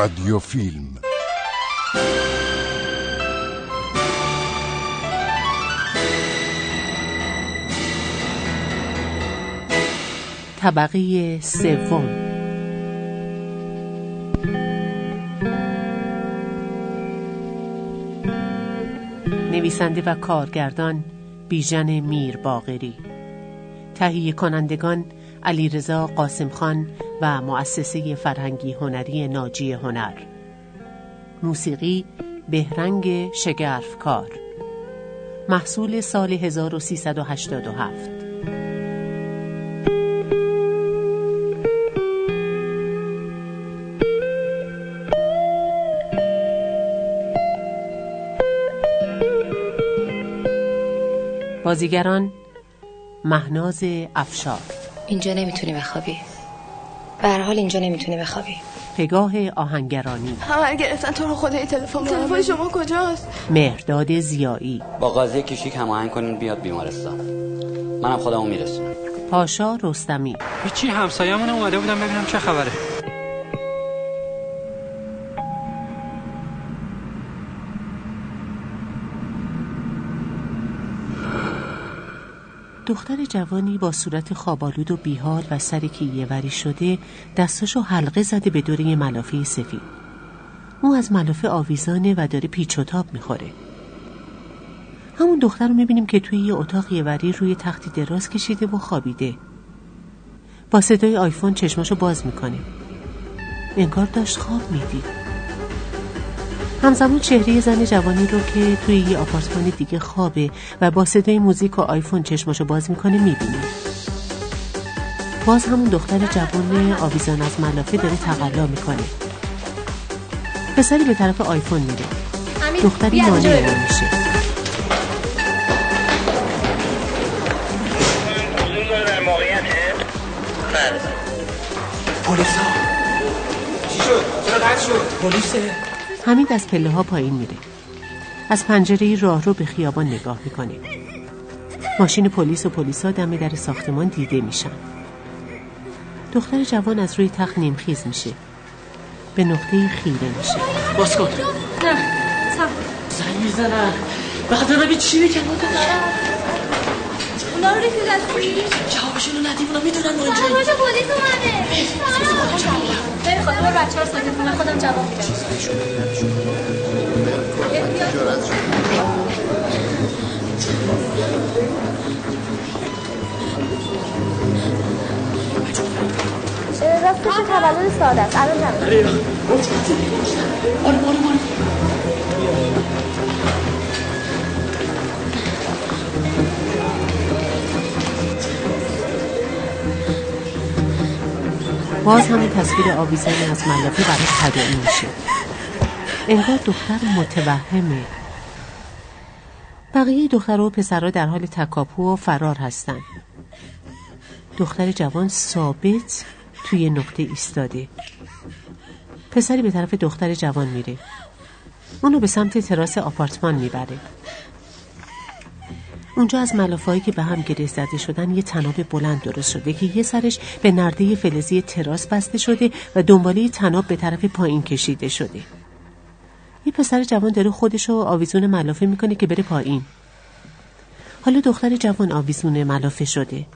رادیو فیلم طبقه سوم. نویسنده و کارگردان بیژن میر باغری تهیه کنندگان علیرضا قاسم خان و مؤسسه فرهنگی هنری ناجی هنر. موسیقی بهرنگ شگرفکار. محصول سال 1387 بازیگران مهناز افشار. اینجا نمی‌تونی بخوابی. به هر حال اینجا نمی‌تونی بخوابی. پگاه آهنگرانی. همه گرفتن تو رو خدای تلفن تلفن شما کجاست؟ مهرداد زیایی. با قاضی کشیک هماهنگ کنین بیاد بیمارستان. منم خودمو میرسونم. پاشا رستمی. هیچی همسایه‌مون اومده بودم ببینم چه خبره. دختر جوانی با صورت خوابالود و بیحال و سری که یه شده دستاشو حلقه زده به دور یه ملافه سفید. او از ملافه آویزانه و داره پیچ و تاب می‌خوره. همون دختر رو می‌بینیم که توی یه اتاق یه وری روی تختی دراز کشیده و خوابیده. با صدای آیفون چشماشو باز می‌کنه. انگار داشت خواب می‌دید. همزمان چهره زن جوانی رو که توی یه آپارتمان دیگه خوابه و با صدای موزیک و آیفون چشماشو باز می‌کنه می‌بینه. باز همون دختر جوان آویزان از ملافه داره تقلا می‌کنه. پسری به طرف آیفون میره. دختری مانع اعلام میشه. پلیسا. چی شد؟ چرا قد شد؟ پلیسه. حمید از پله ها پایین میره. از پنجره راه رو به خیابان نگاه می‌کنه ماشین پلیس و پلیسا دم در ساختمان دیده میشن. دختر جوان از روی تخت نیمخیز میشه. به نقطه خیره میشه. باز کن نه زنگ می‌زنن بخاطر ببین چی میگن اونا رو رسیدستی؟ جوابشون رو ندیم اونا می‌دونن ما اینجا پلیس اومده. خیلی خدا بچه ساکت من خودم جواب میدم. راستش تولد ساده است. الان آره. آره آره. باز همین تصویر آویزانی از ملافه برای تداعی میشه. انگار دختر متوهمه. بقیه دختر و پسرها در حال تکاپو و فرار هستن. دختر جوان ثابت توی نقطه ایستاده. پسری به طرف دختر جوان میره. اونو به سمت تراس آپارتمان می‌بره. اونجا از ملافایی که به هم گره زده شدن یه تناب بلند درست شده که یه سرش به نرده فلزی تراس بسته شده و دنباله تناب به طرف پایین کشیده شده. یه پسر جوان داره خودشو آویزون ملافه می‌کنه که بره پایین. حالا دختر جوان آویزون ملافه شده.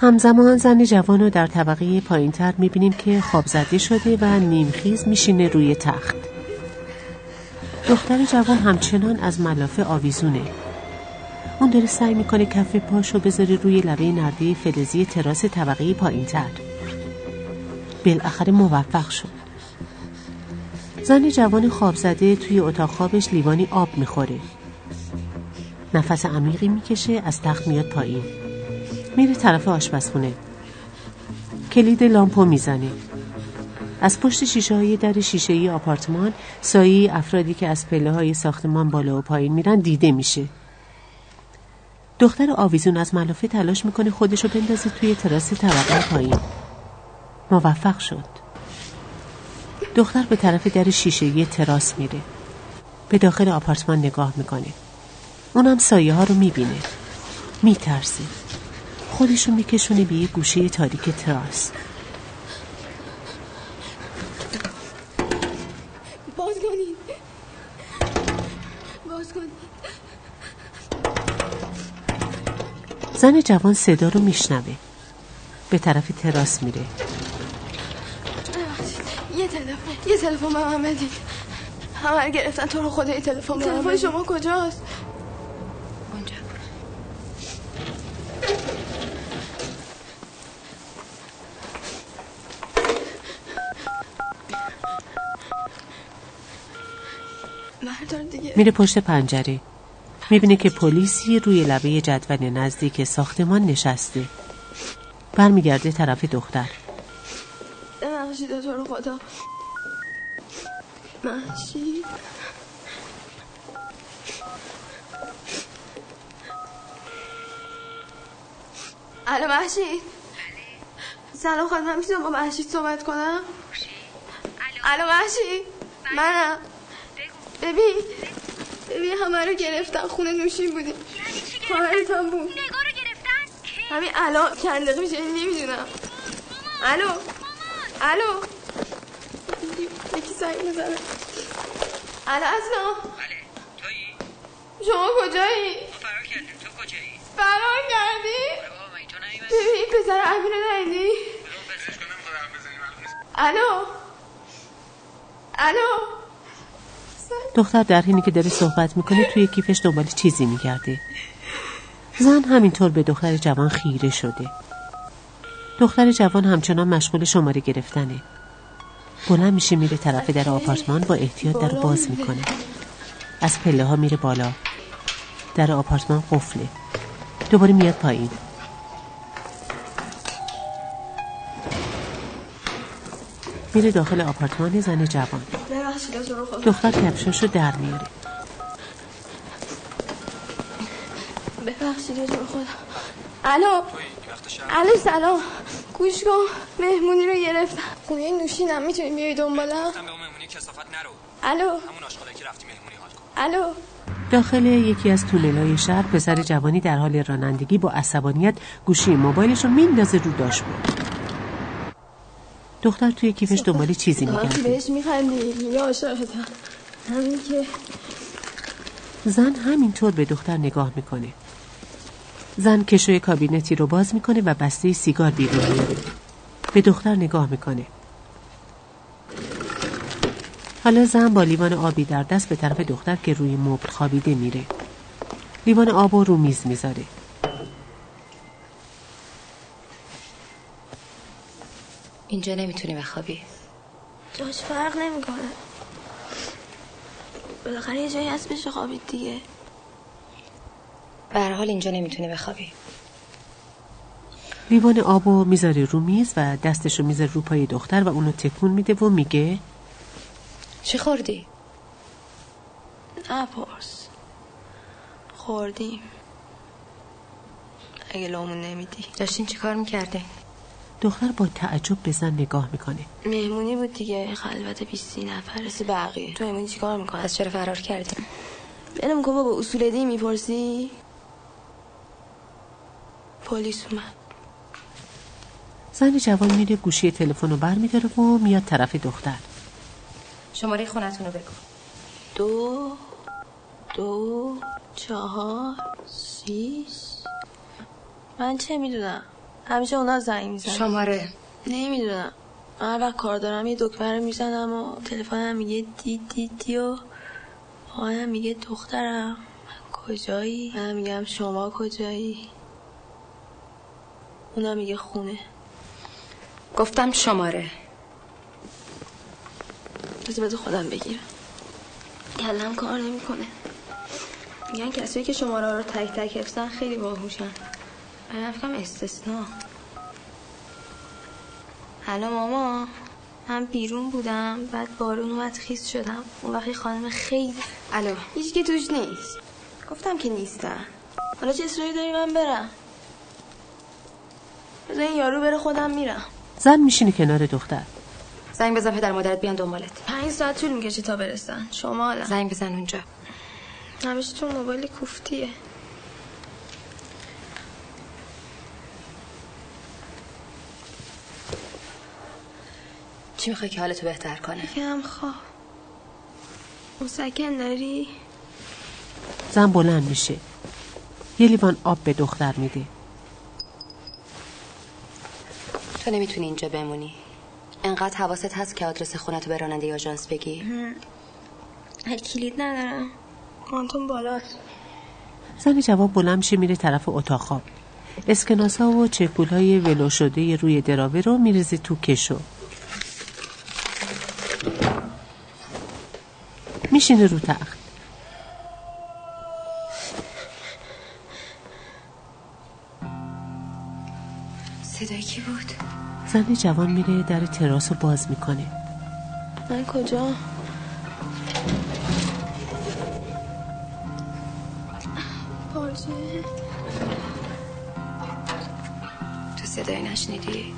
همزمان زن جوان رو در طبقه پایین تر می‌بینیم که خواب زده شده و نیمخیز میشینه روی تخت. دختر جوان همچنان از ملافه آویزونه. اون داره سعی می‌کنه کف پاشو بذاره روی لبه نرده فلزی تراس طبقه پایین تر بالاخره موفق شد. زن جوان خواب زده توی اتاق خوابش لیوانی آب می‌خوره. نفس عمیقی می‌کشه از تخت میاد پایین. میره طرف آشپزخونه. کلید لامپو می‌زنه. از پشت شیشه های در شیشه ای آپارتمان سایه افرادی که از پله های ساختمان بالا و پایین میرن دیده میشه. دختر آویزون از ملافه تلاش می‌کنه خودشو بندازه توی تراس طبقه پایین. موفق شد. دختر به طرف در شیشه تراس میره. به داخل آپارتمان نگاه می‌کنه. اونم سایه ها رو می‌بینه. میترسه. خودشو میکشونه به یه گوشه تاریک تراس. زن جوان صدا رو میشنوه. به طرف تراس میره. یه تلفن. یه تلفن به من بدید. همه گرفتن. تو رو خدا یه تلفن به من تلفن شما کجاست؟ اونجا. میره پشت پنجره. می‌بینه که پلیسی روی لبه جدول نزدیک ساختمان نشسته. برمیگرده طرف دختر. ببخشید تو رو خدا. محشید الو محشید سلام خانم من می‌تونم با محشید صحبت کنم؟ الو. محشید منم. ببین. ببین همه رو گرفتن خونه نوشین بودیم خواهرتم بود نگاه رو گرفتن همین الان چند دقیقه میشه نمی‌دونم الو الو یکی سعی می‌زنه الو اصلا بله تویی؟ شما کجایی؟ ما فرار کردیم تو کجایی؟ فرار کردی؟ ببین پسر امیر رو ندیدی؟ الو الو دختر در حینی که داره صحبت می‌کنه توی کیفش دنبال چیزی میگرده. زن همینطور به دختر جوان خیره شده. دختر جوان همچنان مشغول شماره گرفتنه. بلند میشه میره طرف در آپارتمان با احتیاط در باز می‌کنه. از پله ها میره بالا. در آپارتمان قفله. دوباره میاد پایین. میره داخل آپارتمان زن جوان. دختر کفشاش رو در میاره. ببخشید خدا. الو. الو سلام. گوش کن. مهمونی رو گرفتم. خونه نوشینم می‌تونی بیای دنبالم هم؟ به اون مهمونی کسافت نرو. الو. همون آشغاله که رفتی مهمونی حال کن. الو. داخل یکی از تونل‌های شهر پسر جوانی در حال رانندگی با عصبانیت گوشی موبایلش رو میندازه رو داشبورد. دختر توی کیفش دنبال چیزی وقتی میگرده. بهش میخندی میگه عاشقتم همین که زن همینطور به دختر نگاه می‌کنه. زن کشوی کابینتی رو باز می‌کنه و بسته سیگار بیرون میاره به دختر نگاه می‌کنه. حالا زن با لیوان آبی در دست به طرف دختر که روی مبل خوابیده میره. لیوان آب رو رو میز می‌ذاره. اینجا نمی‌تونی بخوابی. جاش فرق نمی‌کنه. بالاخره یه جایی هست بشه خوابید دیگه. به هر حال اینجا نمی‌تونی بخوابی. لیوان آبو می‌ذاره رو میز و دستشو می‌ذاره رو پای دختر و اونو تکون میده و میگه چی خوردی؟ نپرس. خوردیم. اگه لامون نمیدی. داشتین چی کار می‌کردین؟ دختر با تعجب به زن نگاه می‌کنه. مهمونی بود دیگه. خلوت بیستی نفره سی بقیه. تو مهمونی چیکار می‌کنی؟ پس چرا فرار کردین؟ بلم کن بابا اصول دی می‌پرسی؟ پلیس اومد. زن جوان میره گوشی تلفن رو برمیداره و میاد طرف دختر. شماره خونتون رو بگو. دو دو چهار شیش من چه می‌دونم؟ همیشه اونا زنگ می‌زنن شماره. نمی‌دونم. من هر وقت کار دارم یه دکمه رو می‌زنم و تلفنم میگه دی دی دی و میگه دخترم. کجایی؟ من میگم شما کجایی؟ اونا میگه خونه. گفتم شماره. بذار بذار خودم بگیرم. کلم کار نمی‌کنه. میگن کسایی که شماره رو تک تک حفظن خیلی باهوشن. من فکرم استثنا. الو ماما من بیرون بودم بعد بارون اومد خیس شدم. اون وقتی خانم خیلی الو هیچ که توش نیست. گفتم که نیستن. حالا چه اصراری داری من برم؟ بذار این یارو بره خودم میرم. زن میشینه کنار دختر. زنگ بزن پدر مادرت بیان دنبالت. پنج ساعت طول می‌کشه تا برسن. شما حالا. زنگ بزن اونجا. همیشه تو موبایل کوفتیه. چی می‌خوای که حالتو بهتر کنه؟ یکم خواب. مسکن داری؟ زن بلند میشه. یه لیوان آب به دختر میده. تو نمی‌تونی اینجا بمونی. انقدر حواست هست که آدرس خونتو به راننده آژانس بگی؟ کلید ندارم. کانتون بالاست. زن جواب بلند میشه میره طرف اتاق خواب. اسکناس ها و چکول های ولو شده روی دراوه رو میرزه تو کشو. میشینه رو تخت صدای کی بود؟ زن جوان میره در تراس رو باز می‌کنه من کجا باشه تو صدای نشنیدی؟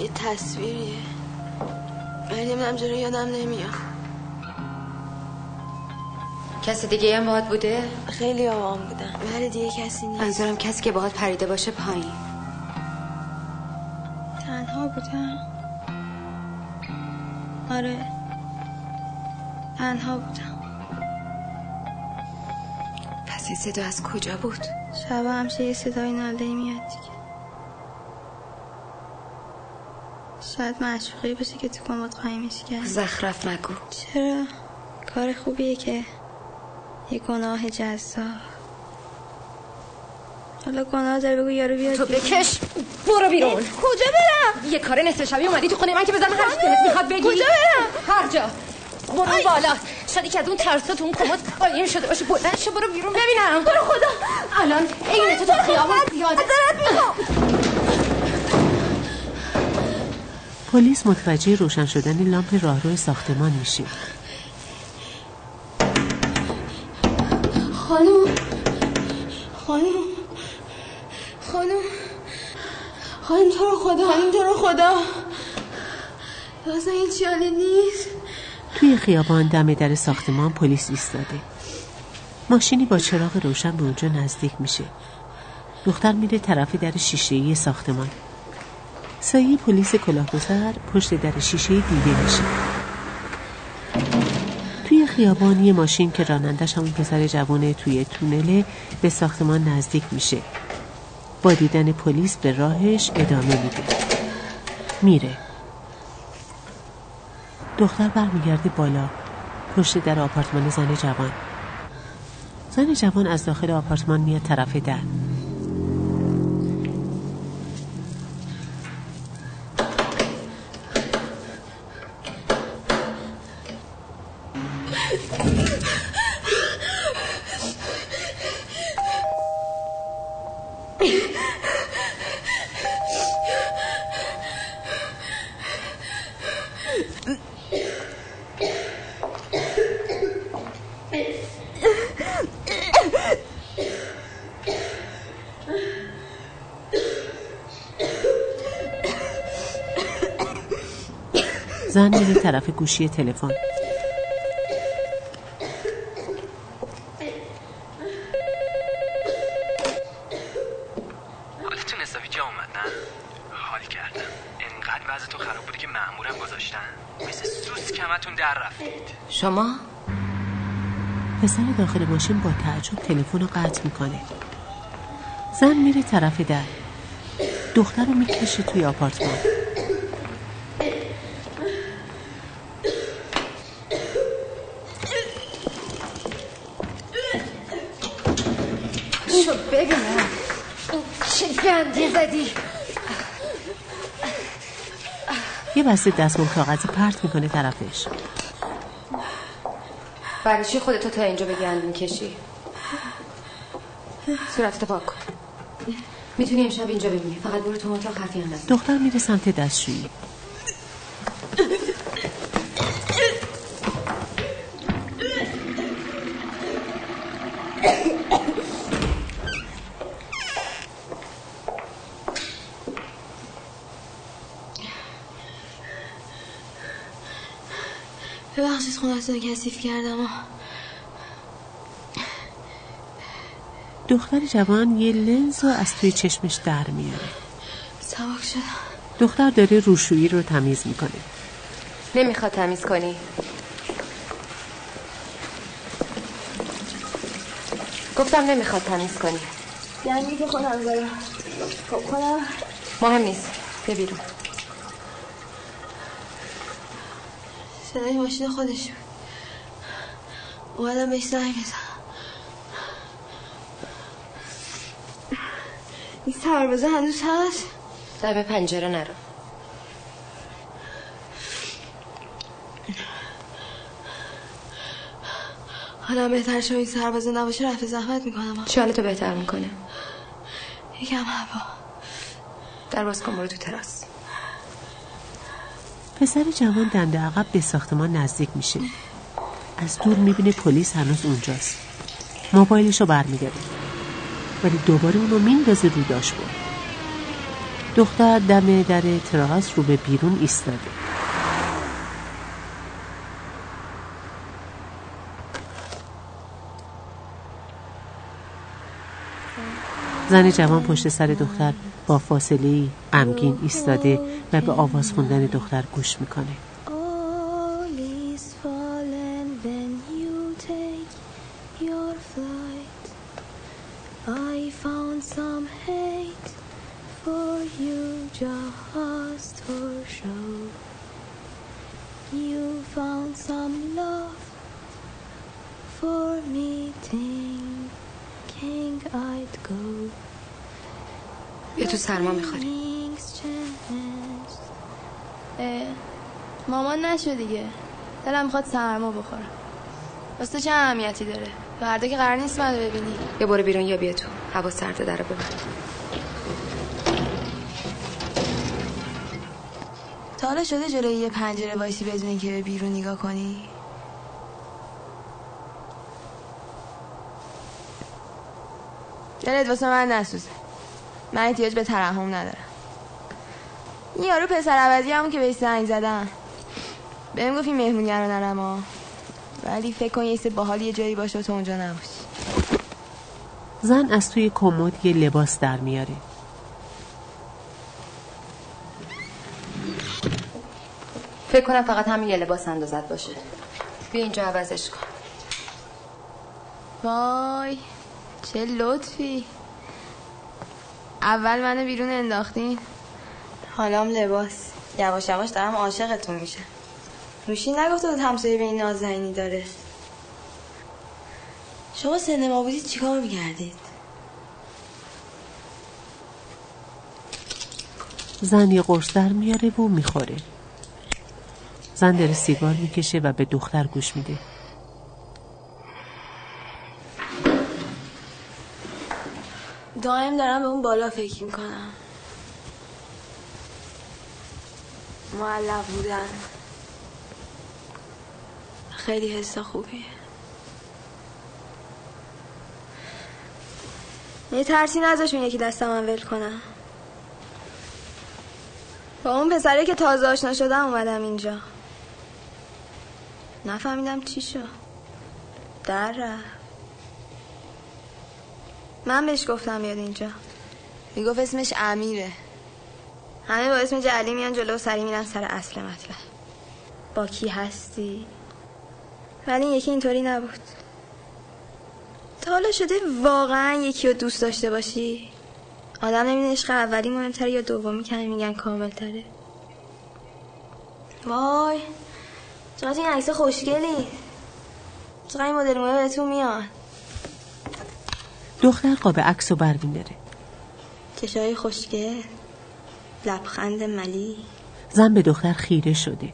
یه تصویریه. ولی نمی‌دونم چرا یادم نمیاد. کسی دیگه هم باهات بوده؟ خیلی آوام بودم ولی دیگه کسی نیست. منظورم کسی که باهات پریده باشه پایین. تنها بودم. آره. تنها بودم. پس این صدا از کجا بود؟ شب همشه یه صدای ناله میاد دیگه. شاید معشوقی باشه که تو کمد قایمش کرد. زخرف مگو. چرا؟ کار خوبیه که یه گناه جذاب. حالا گناه داره بگو یارو بیاد تو. بکش. برو بیرون. کجا برم؟ یه کار نصف شبی اومدی تو خونه من که بزنم هر چی دلت می‌خواد بگی. کجا برم؟ هر جا. برو بالا. شاید که از اون ترسا تو اون کمد قایم شده باشه. بلند شو برو بیرون. ببینم. برو خدا. الان عین تو تو خیابون زیاده. پلیس متوجه روشن شدن لامپ راهرو ساختمان میشه خانم خانم خانم خانم تو رو خدا. خانم تو رو خدا. این چیانه نیست. توی خیابان دم در ساختمان پلیس ایستاده. ماشینی با چراغ روشن به اونجا نزدیک میشه. دختر میره طرف در شیشه‌ای ساختمان. سایه پلیس کلاهگذر پشت در شیشه دیده میشه توی خیابان یه ماشین که رانندش همون پسر جوانه توی تونله به ساختمان نزدیک میشه. با دیدن پلیس به راهش ادامه میده. میره. دختر برمیگرده بالا پشت در آپارتمان زن جوان. زن جوان از داخل آپارتمان میاد طرف در. طرف گوشی تلفن. حالتون حسابی جا اومد نه حال کردم. انقدر وضع تو خراب بودی که مأمورم گذاشتن. مثل سوس کمتون در رفتید شما؟ پسر داخل ماشین با تعجب تلفن رو قطع می‌کنه. زن میره طرف در. دختر رو می‌کشه توی آپارتمان شو ببینم این چه گندی زدی. یه بسته دستمال کاغذی پرت می‌کنه طرفش. برای چی خودتو تا اینجا به گند می‌کشی صورتتو پاک کن. می‌تونی امشب اینجا بمونی. فقط برو تو اتاق نزن دختر میره سمت دستشویی. رو کثیف کردم. دختر جوان یه لنز رو از توی چشمش در میاره. سبک شدم دختر داره روشویی رو تمیز می‌کنه. نمی‌خواد تمیز کنی. گفتم نمی‌خواد تمیز کنی. یعنی که خودم برم خب خودم. مهم نیست. بیا بیرون. صدای ماشین خودش بود. اومدم بهش زنگ بزنم. این سربازه هنوز هست؟ دم پنجره نرو. حالا بهتر شو این سربازه نباشه رفع زحمت می‌کنم. چه حالتو بهتر می‌کنه. یکم هوا. در باز کن برو تو تراس. پسر جوان دنده عقب به ساختمان نزدیک میشه. از دور می‌بینه پلیس هنوز اونجاست. موبایلشو برمیداره ولی دوباره اونو میندازه رو داشبورد. دختر دم در تراس رو به بیرون ایستاده. زن جوان پشت سر دختر با فاصله غمگین ایستاده و به آواز خوندن دختر گوش می‌کنه. For me thinking I'd go. بیا تو سرما می‌خوری. مامان نشو دیگه. دلم می‌خواد سرما بخورم. واسه چه اهمیتی داره؟ فردا که قرار نیست منو ببینی. یا برو بیرون یا بیا تو. هوا سرده در ببر. تا حالا شده جلوی یه پنجره وایسی بدون اینکه به بیرون نگاه کنی؟ دلت واسه من نسوزه. من احتیاج به ترحم ندارم. این یارو پسر عوضی همون که بهش زنگ زدم. بهم گفت این مهمونی رو نرم ها. ولی فکر کن یه سه باحال یه جایی باشه و تو اونجا نباشی. زن از توی کمد یه لباس در میاره. فکر کنم فقط همین یه لباس اندازت باشه. بیا اینجا عوضش کن. وای. چه لطفی. اول منو بیرون انداختین حالام لباس. یواش یواش دارم عاشقتون میشه روشی نگفته بود همسایه به این نازنینی داره. شما سن ما بودید چیکار می‌کردید؟ زن یه قرص در میاره و می‌خوره. زن داره سیگار می‌کشه و به دختر گوش میده. دائم دارم به اون بالا فکر می‌کنم. معلق بودن. خیلی حس خوبیه. یه ترسی نذاش اون یکی دستم ول کنم. با اون پسره که تازه آشنا شدم اومدم اینجا. نفهمیدم چی شد. در رفت. من بهش گفتم بیاد اینجا. می‌گفت اسمش امیره. همه با اسم جعلی میان جلو و سری میرن سر اصل مطلب. با کی هستی؟ ولی این یکی اینطوری نبود. تا حالا شده واقعا یکی رو دوست داشته باشی؟ آدم نمی‌دونه عشق اولی مهمتره یا دومی که میگن کامل تره وای چقدر این عکس خوشگلی. چقدر این مدل بهتون میاد. دختر قاب عکس رو برمیداره چشای خوشگل لبخند ملی. زن به دختر خیره شده.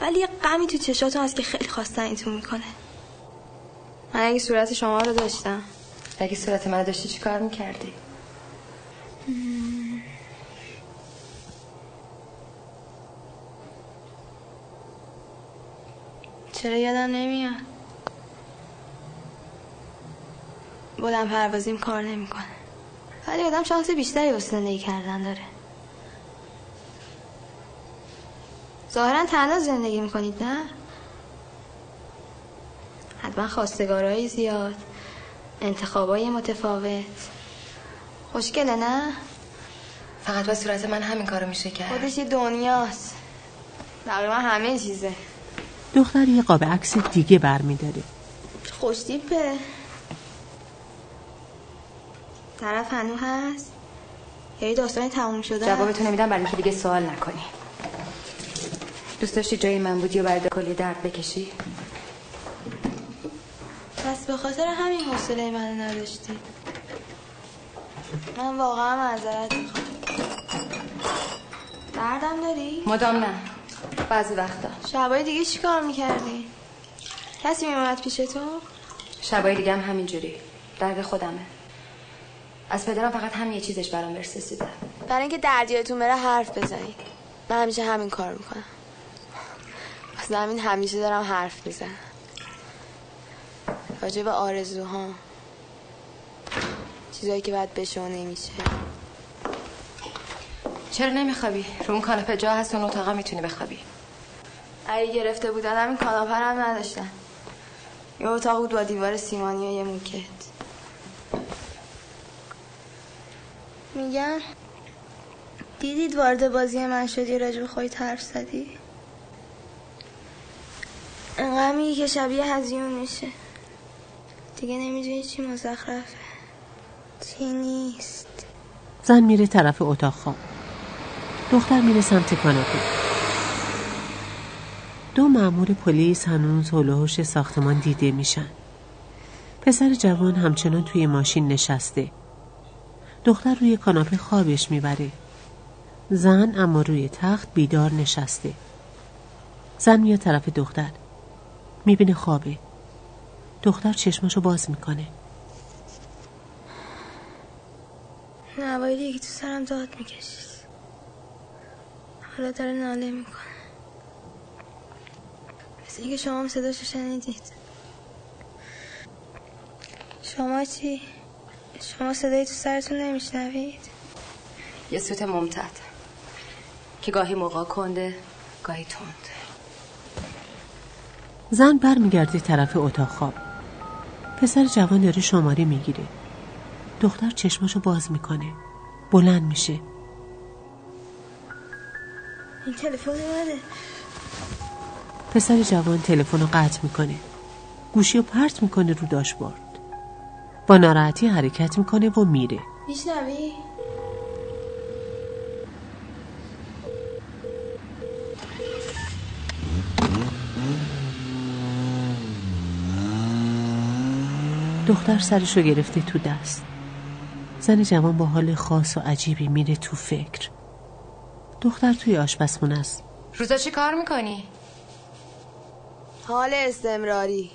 ولی یه غمی تو چشاتون هست که خیلی خواستن اینتون می‌کنه. من اگه صورت شما رو داشتم. اگه صورت من داشتی چی کار می‌کردی؟ چرا یادم نمیاد؟ بلند پروازیم کار نمی‌کنه. ولی آدم شانس بیشتری واسه زندگی کردن داره. ظاهرا تنها زندگی می‌کنید نه؟ حتما خواستگارهای زیاد انتخابای متفاوت. خوشگله نه؟ فقط با صورت من همین کارو میشه کرد. خودش یه دنیاست. تقریبا همه چیزه. دختر یه قاب عکس دیگه برمیداره. خوشتیپه. طرف هنو هست؟ یعنی داستان تموم شده جوابتو نمیدم برای اینکه دیگه سوال نکنی. دوست داشتی جای من بودی و برد کلی درد بکشی؟ پس به خاطر همین حوصله من نداشتی. من واقعا معذرت می‌خوام. دردم داری؟ مدام نه. بعضی وقتا. شبای دیگه چی کار می‌کردی؟ کسی میومد پیش تو؟ شبای دیگه هم همینجوری. درد خودمه. از پدرم فقط هم یه چیزش برام برسیده برای اینکه دردیاتون بره حرف بزنید. من همیشه همین کار می‌کنم. واسه همین همیشه دارم حرف می‌زنم. راجع به آرزوها چیزایی که باید بشه و نمیشه. چرا نمیخوابی؟ رو اون کاناپه جا هست اون اتاقا می‌تونی بخوابی. اگه گرفته بودن همین کاناپه هم نداشتن. یه اتاق بود با دیوار سیمانی و یه موکت. میگم دیدید وارد بازی من شدی راجب خواهی حرف زدی؟ میگی که شبیه هزیون میشه. دیگه نمی‌دونی چی مزخرفه. چی نیست. زن میره طرف اتاق خواب. دختر میره سمت کاناپه. دو مأمور پلیس هنوز هلوهوش ساختمان دیده میشن. پسر جوان همچنان توی ماشین نشسته. دختر روی کاناپه خوابش می‌بره. زن اما روی تخت بیدار نشسته. زن میاد طرف دختر. می‌بینه خوابه. دختر چشماشو باز می‌کنه. نوایی یکی تو سرم داد می‌کشید حالا داره ناله می‌کنه. مثل اینکه شما هم صداشو شنیدید. شما چی؟ شما صدایی تو سرتون نمیشنوید؟ یه سوت ممتد. که گاهی موقع کنده گاهی تند. زن برمیگرده طرف اتاق خواب. پسر جوان داره شماره می‌گیره. دختر چشماشو باز می‌کنه. بلند میشه. این تلفن منه. پسر جوان تلفن رو قطع می‌کنه. گوشی رو پرت می‌کنه رو داشبورد. با ناراحتی حرکت می‌کنه و میره میشنوی؟ دختر سرشو گرفته تو دست زن جوان با حال خاص و عجیبی میره تو فکر دختر توی آشپزخونه است روزا چی کار می‌کنی؟ حال استمراری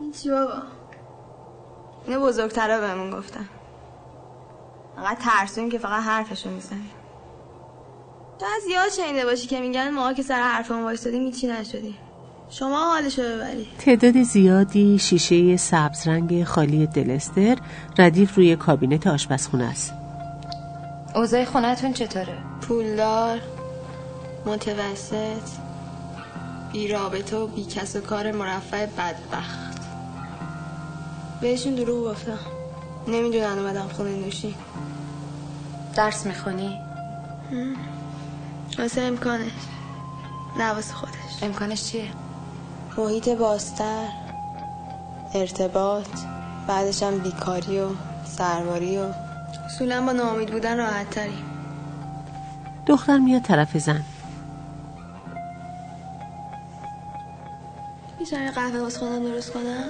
این چی بابا؟ اینو بزرگترا بهمون گفتن. فقط ترسویم که فقط حرفشو می‌زنیم تو از یاد شنیده باشی که میگن ما که سر حرفمون وایستادیم هیچی نشدیم شما حالشو ببری. تعداد زیادی شیشه سبز رنگ خالی دلستر ردیف روی کابینت آشپزخونه است. اوضاع خونتون چطوره؟ پولدار متوسط بی رابطه و بی کس و کار مرفع بدبخت. بهشون دروغ گفتم. نمی‌دونن اومدم خونه نوشی درس می‌خونی؟ واسه امکانش. نه واسه خودش. امکانش چیه؟ محیط بازتر ارتباط بعدش هم بیکاری و سرباری و اصولا با ناامید بودن راحت تریم دختر میاد طرف زن. می‌تونم قهوه واسه خودم درست کنم؟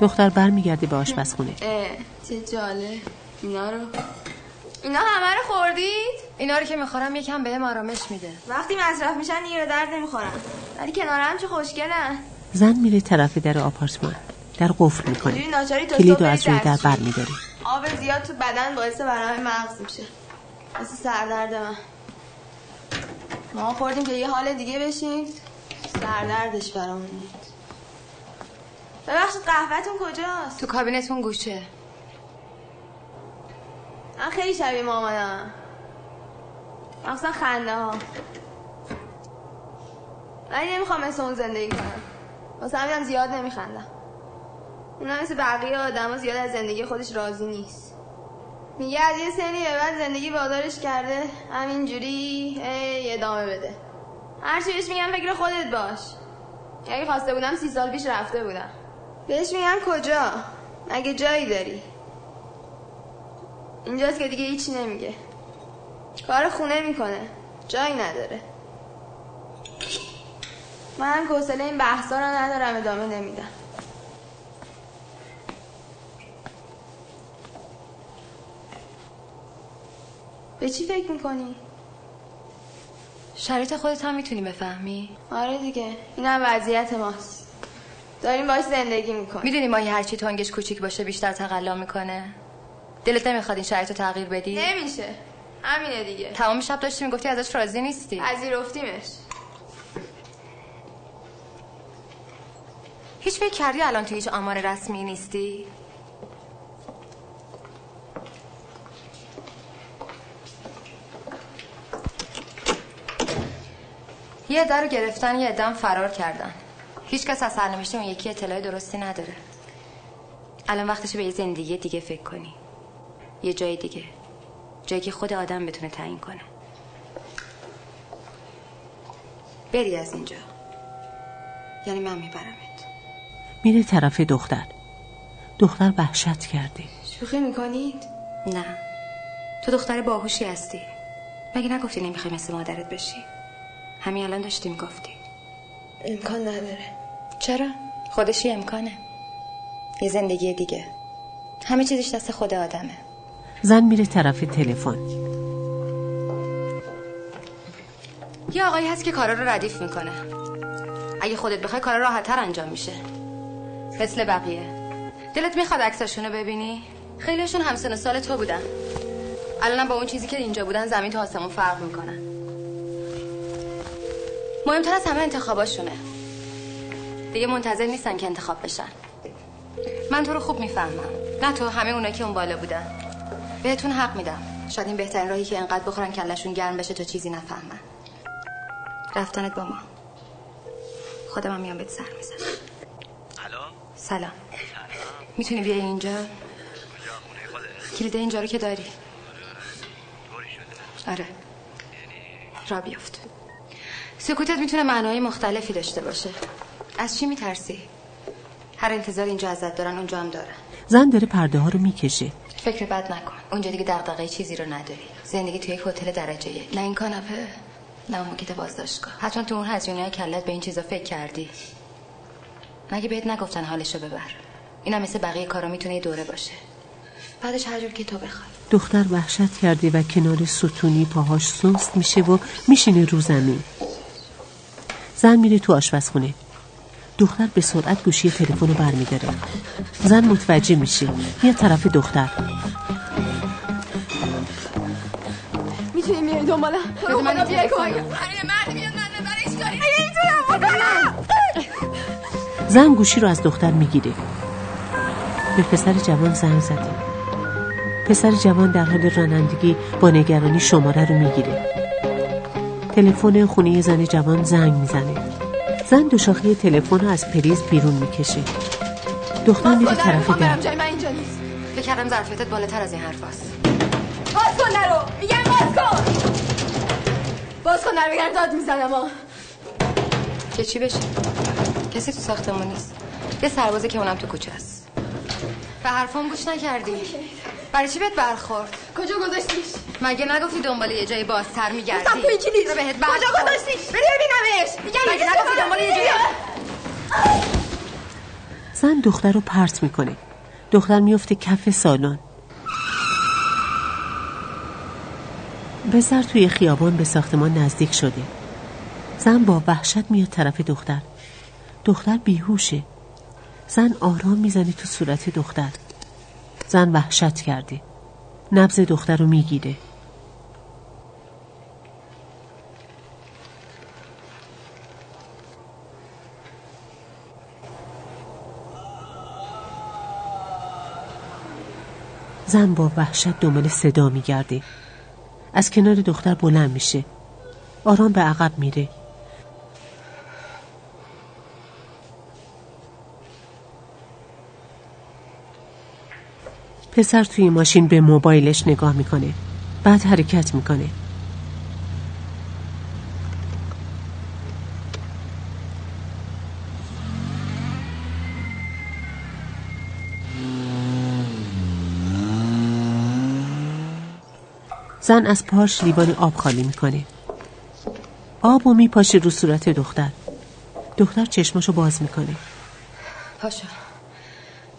دختر برمیگرده به آشپزخونه. اه چه جاله اینا رو. اینا همه رو خوردید؟ اینا رو که می‌خورم یکم بهم آرامش میده. وقتی مصرف میشن دیگه درد نمی‌خورن. ولی کنار هم چه خوشگلن. زن میره طرف در آپارتمان. در قفل می‌کنه. اینجوری ناچاری تا کلید صبح رو از روی در دستشویی. برمیداره. آب زیاد تو بدن باعث برنامه مغز میشه. مثل سردرد من. ما خوردیم که یه حال دیگه بشیم. سردردش برامون میاد ببخشید قهوهتون کجاست؟ تو کابینتون گوشه. من خیلی شبیه مامانم مخصوصا خنده ها ولی نمی‌خوام مثل اون زندگی کنم. واسه همینم زیاد نمیخندم. اونم مثل بقیه آدم زیاد از زندگی خودش راضی نیست. میگه از یه سنی به بعد زندگی وادارش کرده همینجوری ادامه بده. هرچی بهش میگم فکر خودت باش. اگه خواسته بودم سی سال پیش رفته بودم. بهش میگم کجا؟ مگه جایی داری؟ اینجاست که دیگه هیچی نمیگه. کار خونه می‌کنه. جایی نداره. من حوصله این بحثا رو ندارم ادامه نمیدم. به چی فکر می‌کنی؟ شرایط خودت هم می‌تونی بفهمی؟ آره دیگه. اینم وضعیت ماست. داریم باش زندگی می‌کنیم. می‌دونی ماهی هرچی تنگش کوچیک باشه بیشتر تقلا می‌کنه. دلت نمی‌خواد این شرایط رو تغییر بدی؟ نمیشه. همینه دیگه. تمام شب داشتی می‌گفتی ازش راضی نیستی؟ پذیرفتیمش. هیچ فکر کردی الان تو هیچ آمار رسمی نیستی؟ یه عده رو گرفتن یه عده فرار کردن. هیچ کس از سرنوشت اون یکی اطلاع درستی نداره. الان وقتش به یه زندگی دیگه فکر کنی. یه جای دیگه. جایی که خود آدم بتونه تعیین کنه. بری از اینجا. یعنی من میبرمت. میره طرف دختر. دختر وحشت کرده. شوخی می‌کنید؟ نه. تو دختر باهوشی هستی. مگه نگفتی نمی‌خوای مثل مادرت بشی؟ همین الان داشتی می‌گفتی امکان نداره. چرا؟ خودش یه امکانه. یه زندگی دیگه. همه چیزش دست خود آدمه. زن میره طرف تلفن. یه آقایی هست که کارا رو ردیف می‌کنه. اگه خودت بخوای کارا راحتتر انجام میشه. مثل بقیه. دلت می‌خواد عکساشون رو ببینی؟ خیلیشون همسن سال تو بودن. الانم با اون چیزی که اینجا بودن زمین تا آسمون فرق می‌کنن. مهمتر از همه انتخاباشونه. دیگه منتظر نیستن که انتخاب بشن. من تو رو خوب می‌فهمم. نه تو همه اونایی که اون بالا بودن. بهتون حق میدم. شاید این بهترین راهی که انقدر بخورن کلشون گرم بشه تا چیزی نفهمن. رفتنت با ما. خودم هم میام بهت سر می‌زنم. الو؟ سلام. می‌تونی بیای اینجا؟ کلید اینجا رو که داری. آره. را بیافت. سکوتت می‌تونه معنای مختلفی داشته باشه. از چی میترسی؟ هر انتظار اینجا ازت دارن اونجا هم دارن. زن داره پرده ها رو می‌کشه. فکر بد نکن. اونجا دیگه دغدغه چیزی رو نداری. زندگی توی یک هتل درجه یک. نه این کاناپه نه اون موکت بازداشتگاه. حتما تو اون هزینه های کلت به این چیزا فکر کردی. مگه بهت نگفتن حالشو ببر؟ اینم مثل بقیه کارا می‌تونه یه دوره باشه. بعدش هر جور که تو بخوای. دختر وحشت کرده و کنار ستونی پاهاش سست میشه و میشینه رو زمین. زن میره تو آشپزخونه. دختر به سرعت گوشی تلفن رو برمیداره. زن متوجه میشه. میاد طرف دختر. می‌تونی میای دنبالم بده من بیای. مرد من برش کاری زن گوشی رو از دختر می‌گیره. به پسر جوان زنگ زده. پسر جوان در حال رانندگی با نگرانی شماره رو می‌گیره. تلفن خونه زن جوان زنگ می‌زنه. زن دو شاخه تلفن رو از پریز بیرون می‌کشه. دختر میره طرف برم در جای من اینجا نیست. فکر کردم ظرفیتت بالاتر از این حرف هست. باز کن نرو میگم باز کن. باز کن نرو میگم داد می‌زنم. ها که چی بشه؟ کسی تو ساختمون نیست. یه سربازه که اونم تو کوچه است. به حرفام گوش نکردی. برای چی بهت برخورد؟ کجا گذاشتیش؟ مگه نگفتی دنبال یه جای بازتر میگردی؟ گفتم تو رو بهت کجا گذاشتیش بری ببینمش. میگم مگه نگفتی دنبال یه جای زن دختر رو پرت می‌کنه. دختر میفته کف سالن. پسر توی خیابان به ساختمان نزدیک شده. زن با وحشت میاد طرف دختر. دختر بیهوشه. زن آرام می‌زنه تو صورت دختر. زن وحشت کرده. نبز دختر رو می‌گیره. زن با وحشت دنبال صدا میگرده. از کنار دختر بلند میشه. آرام به عقب میره. پسر توی ماشین به موبایلش نگاه می‌کنه. بعد حرکت می‌کنه. زن از پاش لیوان آب خالی می‌کنه. آب و میپاشه رو صورت دختر. دختر چشماشو باز می‌کنه. پاشو.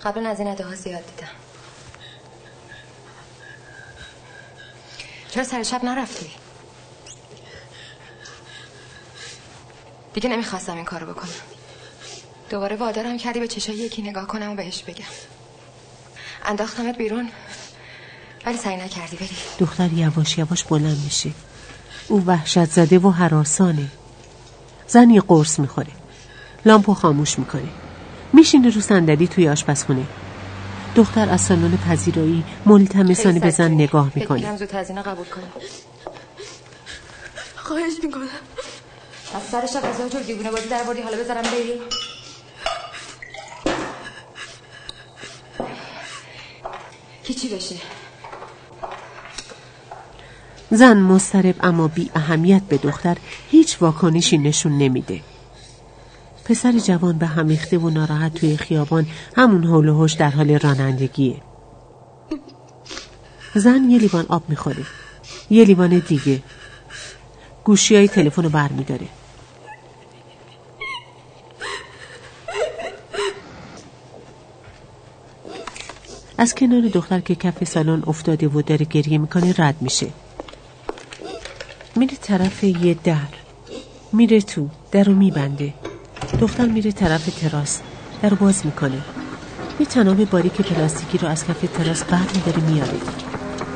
قبل از این ها زیاد دیدم. چرا سر شب نرفتی؟ دیگه نمی‌خواستم این کارو بکنم. دوباره وادارم کردی به چشای یکی نگاه کنم و بهش بگم. انداختمت بیرون. ولی سعی نکردی بری دختر یواش یواش بلند میشه او وحشت زده و حراسانه. زن یه قرص می‌خوره. لامپو خاموش می‌کنه. میشینه رو صندلی توی آشپزخونه. دختر از سالن پذیرایی ملتمسانه به زن نگاه می‌کنه. زود هزینه قبول کنم. خواهش می‌کنم. از سر شب از جور دیوونه بازی در بردی حالا بذارم بری. کی چی بشه؟ زن مسترب اما بی اهمیت به دختر هیچ واکنشی نشون نمیده. پسر جوان به همیخته و ناراحت توی خیابان همون حول و در حال رانندگیه. زن یه لیوان آب می‌خوره. یه لیوان دیگه. گوشی های تلفن رو بر میداره از کنار دختر که کف سالن افتاده و داره گریه می‌کنه رد میشه. میره طرف یه در. میره تو. در رو میبنده. دختر میره طرف تراس. در باز می‌کنه. یه تناب باریک پلاستیکی رو از کف تراس بر میداره میاره.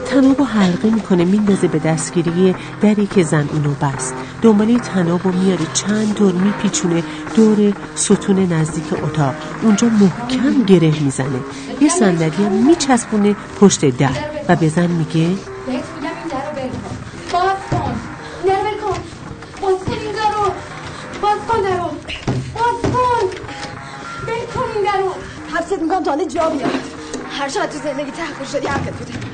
تناب رو حلقه می‌کنه میندازه به دستگیری دری که زن اونو بست. دنباله تناب رو میاره چند دور میپیچونه دور ستون نزدیک اتاق. اونجا محکم گره می‌زنه. یه صندلی هم میچسبونه پشت در و به زن میگه حبست می‌کنم تا جا بیاد هر چقدر تو زندگی تحقیل شدی حقت بوده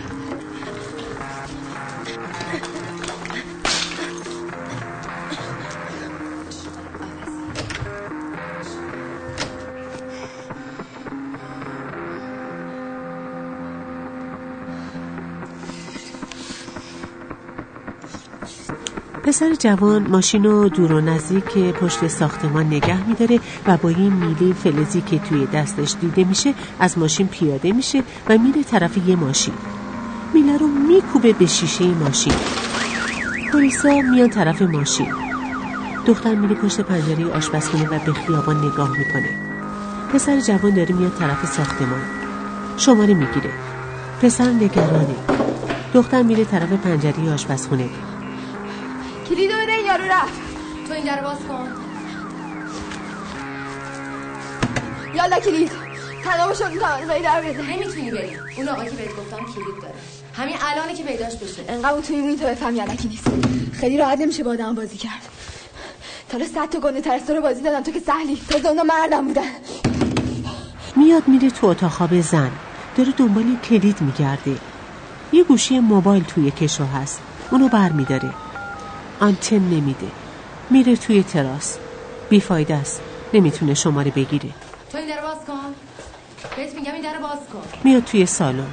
پسر جوان ماشین رو دور و نزدیک پشت ساختمان نگه میداره و با این میله فلزی که توی دستش دیده میشه از ماشین پیاده میشه و میره طرف یه ماشین. میله رو میکوبه به شیشه ماشین. پلیسا میان طرف ماشین. دختر میره پشت پنجره آشپزخونه و به خیابان نگاه می‌کنه. پسر جوان داره میاد طرف ساختمان. شماره می‌گیره. پسر نگرانه. دختر میره طرف پنجره آشپزخونه. کلیدو بده این یارو رفت. تو این در باز کن. یالا کلید. تنابو شد می‌کنم در بده نمی‌تونی بری اون آقا که بهت گفتم کلید داره. همین الانه که پیداش بشه. انقدر توی روی تو بفهم یلکی نیست خیلی راحت نمیشه با آدم بازی کرد. تا صد تا گنده ترستا رو بازی دادم. تو که سهلی. تا اونا مردم بودن. میاد میره تو اتاق خواب زن. داره دنبال کلید میگرده. یه گوشی موبایل توی کشو هست. اونو بر میداره آنتن نمیده. میره توی تراس. بیفایده است. نمی‌تونه شماره بگیره. تو این در باز کن. بهت میگم این در باز کن. میاد توی سالن.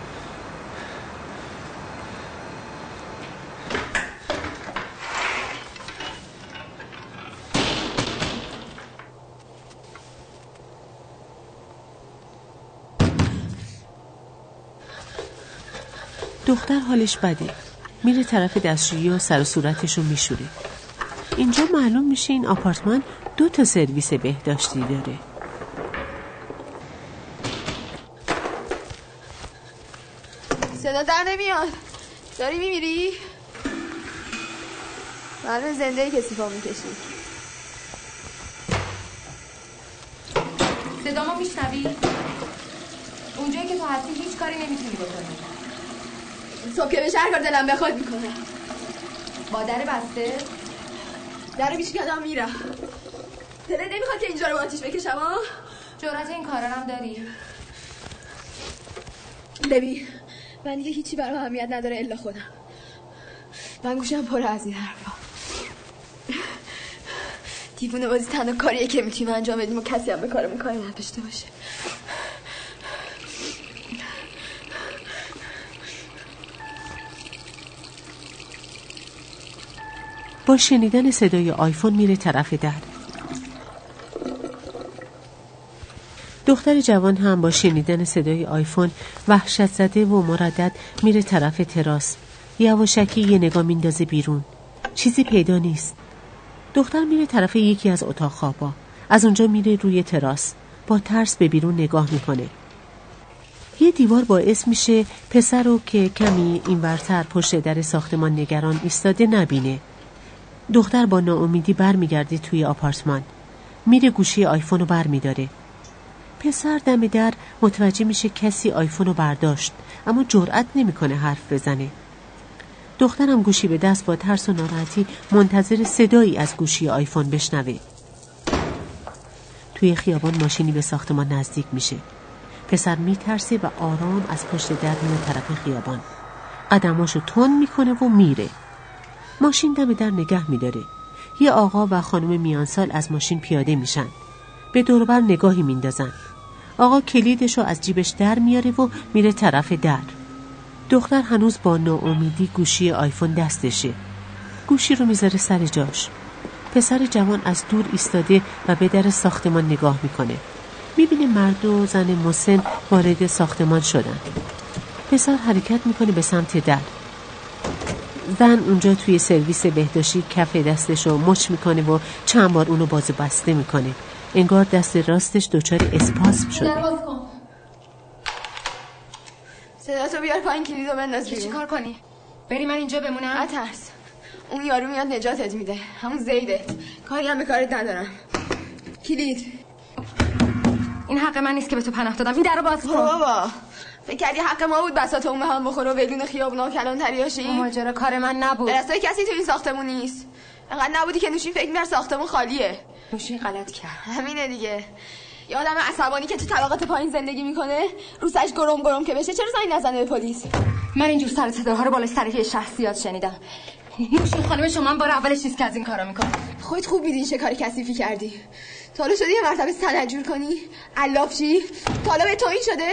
دختر حالش بده. میره طرف دستشویی و سر و صورتش رو میشوره. اینجا معلوم میشه این آپارتمان دو تا سرویس بهداشتی داره. صدا در نمیاد. داری میمیری؟ معلوم زنده ای کسی پا می‌کشی. صدامو میشنوی؟ اونجایی که تو هستی هیچ کاری نمی‌تونی بکنی. صبح که به شهر کار دلم بخواد می‌کنم با در بسته؟ در بیش کدام میرم دلت نمی‌خواد که اینجا رو آتیش بکشم ها جورت این کارا هم داری. ببین من دیگه هیچی برام اهمیت نداره الا خودم. من گوشم پر از این حرفا. دیوونه بازی تنها کاریه که می‌تونیم انجام بدیم و کسی هم به کارمون کاری نداشته باشه. با شنیدن صدای آیفون میره طرف در. دختر جوان هم با شنیدن صدای آیفون وحشت زده و مردد میره طرف تراس. یواشکی یه نگاه میندازه بیرون. چیزی پیدا نیست. دختر میره طرف یکی از اتاق خوابا. از اونجا میره روی تراس. با ترس به بیرون نگاه می‌کنه. یه دیوار باعث میشه پسر رو که کمی این ورتر پشت در ساختمان نگران ایستاده نبینه. دختر با ناامیدی برمیگرده توی آپارتمان. میره گوشی آیفون رو برمیداره. پسر دم در متوجه میشه کسی آیفون رو برداشت اما جرأت نمی‌کنه حرف بزنه. دخترم گوشی به دست با ترس و ناراحتی منتظر صدایی از گوشی آیفون بشنوه. توی خیابان ماشینی به ساختمان نزدیک میشه. پسر میترسه و آرام از پشت در میاد طرف خیابان. قدماشو تون می‌کنه و میره. ماشین دم در نگه میداره. یه آقا و خانم میانسال از ماشین پیاده میشن. به دوربر نگاهی میندازن. آقا کلیدشو از جیبش در میاره و میره طرف در. دختر هنوز با ناامیدی گوشی آیفون دستشه. گوشی رو می‌ذاره سر جاش. پسر جوان از دور ایستاده و به در ساختمان نگاه می‌کنه. می‌بینه مرد و زن مسن وارد ساختمان شدن. پسر حرکت می‌کنه به سمت در. زن اونجا توی سرویس بهداشتی کف دستش رو مچ می‌کنه و چند بار اونو باز بسته می‌کنه. انگار دست راستش دچار اسپاسم شده. صدا تو بیار پایین کلیدو بنداز چی بیرون. کار کنی؟ بری من اینجا بمونم؟ نترس اون یارو میاد نجاتت میده. همون زیده کاری هم به کارت ندارم. کلید. این حق من نیست که به تو پناه دادم. این درو باز کن. بابا. فکر کردی حق ما بود بساط اون به هم بخوره و بدون خیابونا و کلان تریاشی ماجرا کار من نبود. به دستای کسی تو این ساختمون نیست. انقدر نبودی که نوشین فکر می‌کرد ساختمون خالیه. نوشین غلط کرد. همینه دیگه. یه آدم عصبانی که تو طبقات پایین زندگی می‌کنه روسش گرم گرم که بشه چرا زنگ نزنه به پلیس؟ من اینجور سر صداها رو بالای سر شخصیات شنیدم. نوشین خانم شما هم بار اولش نیست که از این کارا می‌کنه. خودت خوب میدین چه کاری کثیفی کردی. تا حالا شده یه مرتبه سند جور کنی؟ تا حالا به تو این شده؟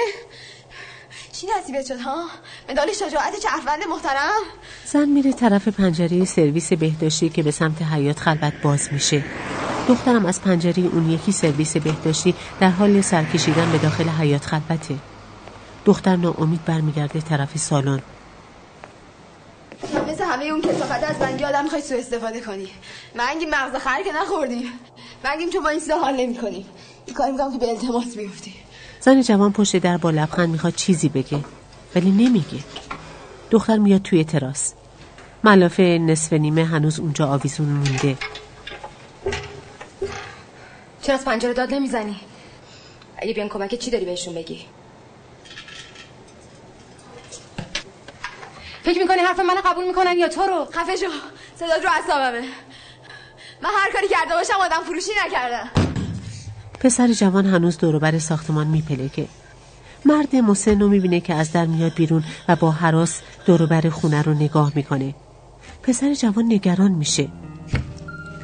چی نصیبت شد ها؟ مدال شجاعت چرفند محترم. زن میره طرف پنجره سرویس بهداشتی که به سمت حیات خلوت باز میشه. دخترم از پنجره اون یکی سرویس بهداشتی در حال سرکشیدن به داخل حیات خلوته. دختر ناامید برمیگرده طرف سالن. مثل همه اون کسافت از منگی آدم می‌خوای سو استفاده کنی. منگی مغز خر که نخوردیم منگیم چون با این چیزا حال نمی‌کنیم این کاری می‌کنم که به التماس بیفتی. زن جوان پشت در با لبخند می‌خواد چیزی بگه ولی نمیگه. دختر میاد توی تراس. ملافه نصف نیمه هنوز اونجا آویزون مونده. چرا از پنجره داد نمی‌زنی؟ اگه بیان کمک چی داری بهشون بگی؟ فکر می‌کنی حرف منو قبول می‌کنن یا تو رو؟ خفه شو. صدات رو اعصابمه. من هر کاری کرده باشم آدم فروشی نکردم. پسر جوان هنوز دوروبر ساختمان میپلکه. مرد مسن رو می‌بینه که از در میاد بیرون و با حراس دوروبر خونه رو نگاه می‌کنه. پسر جوان نگران میشه.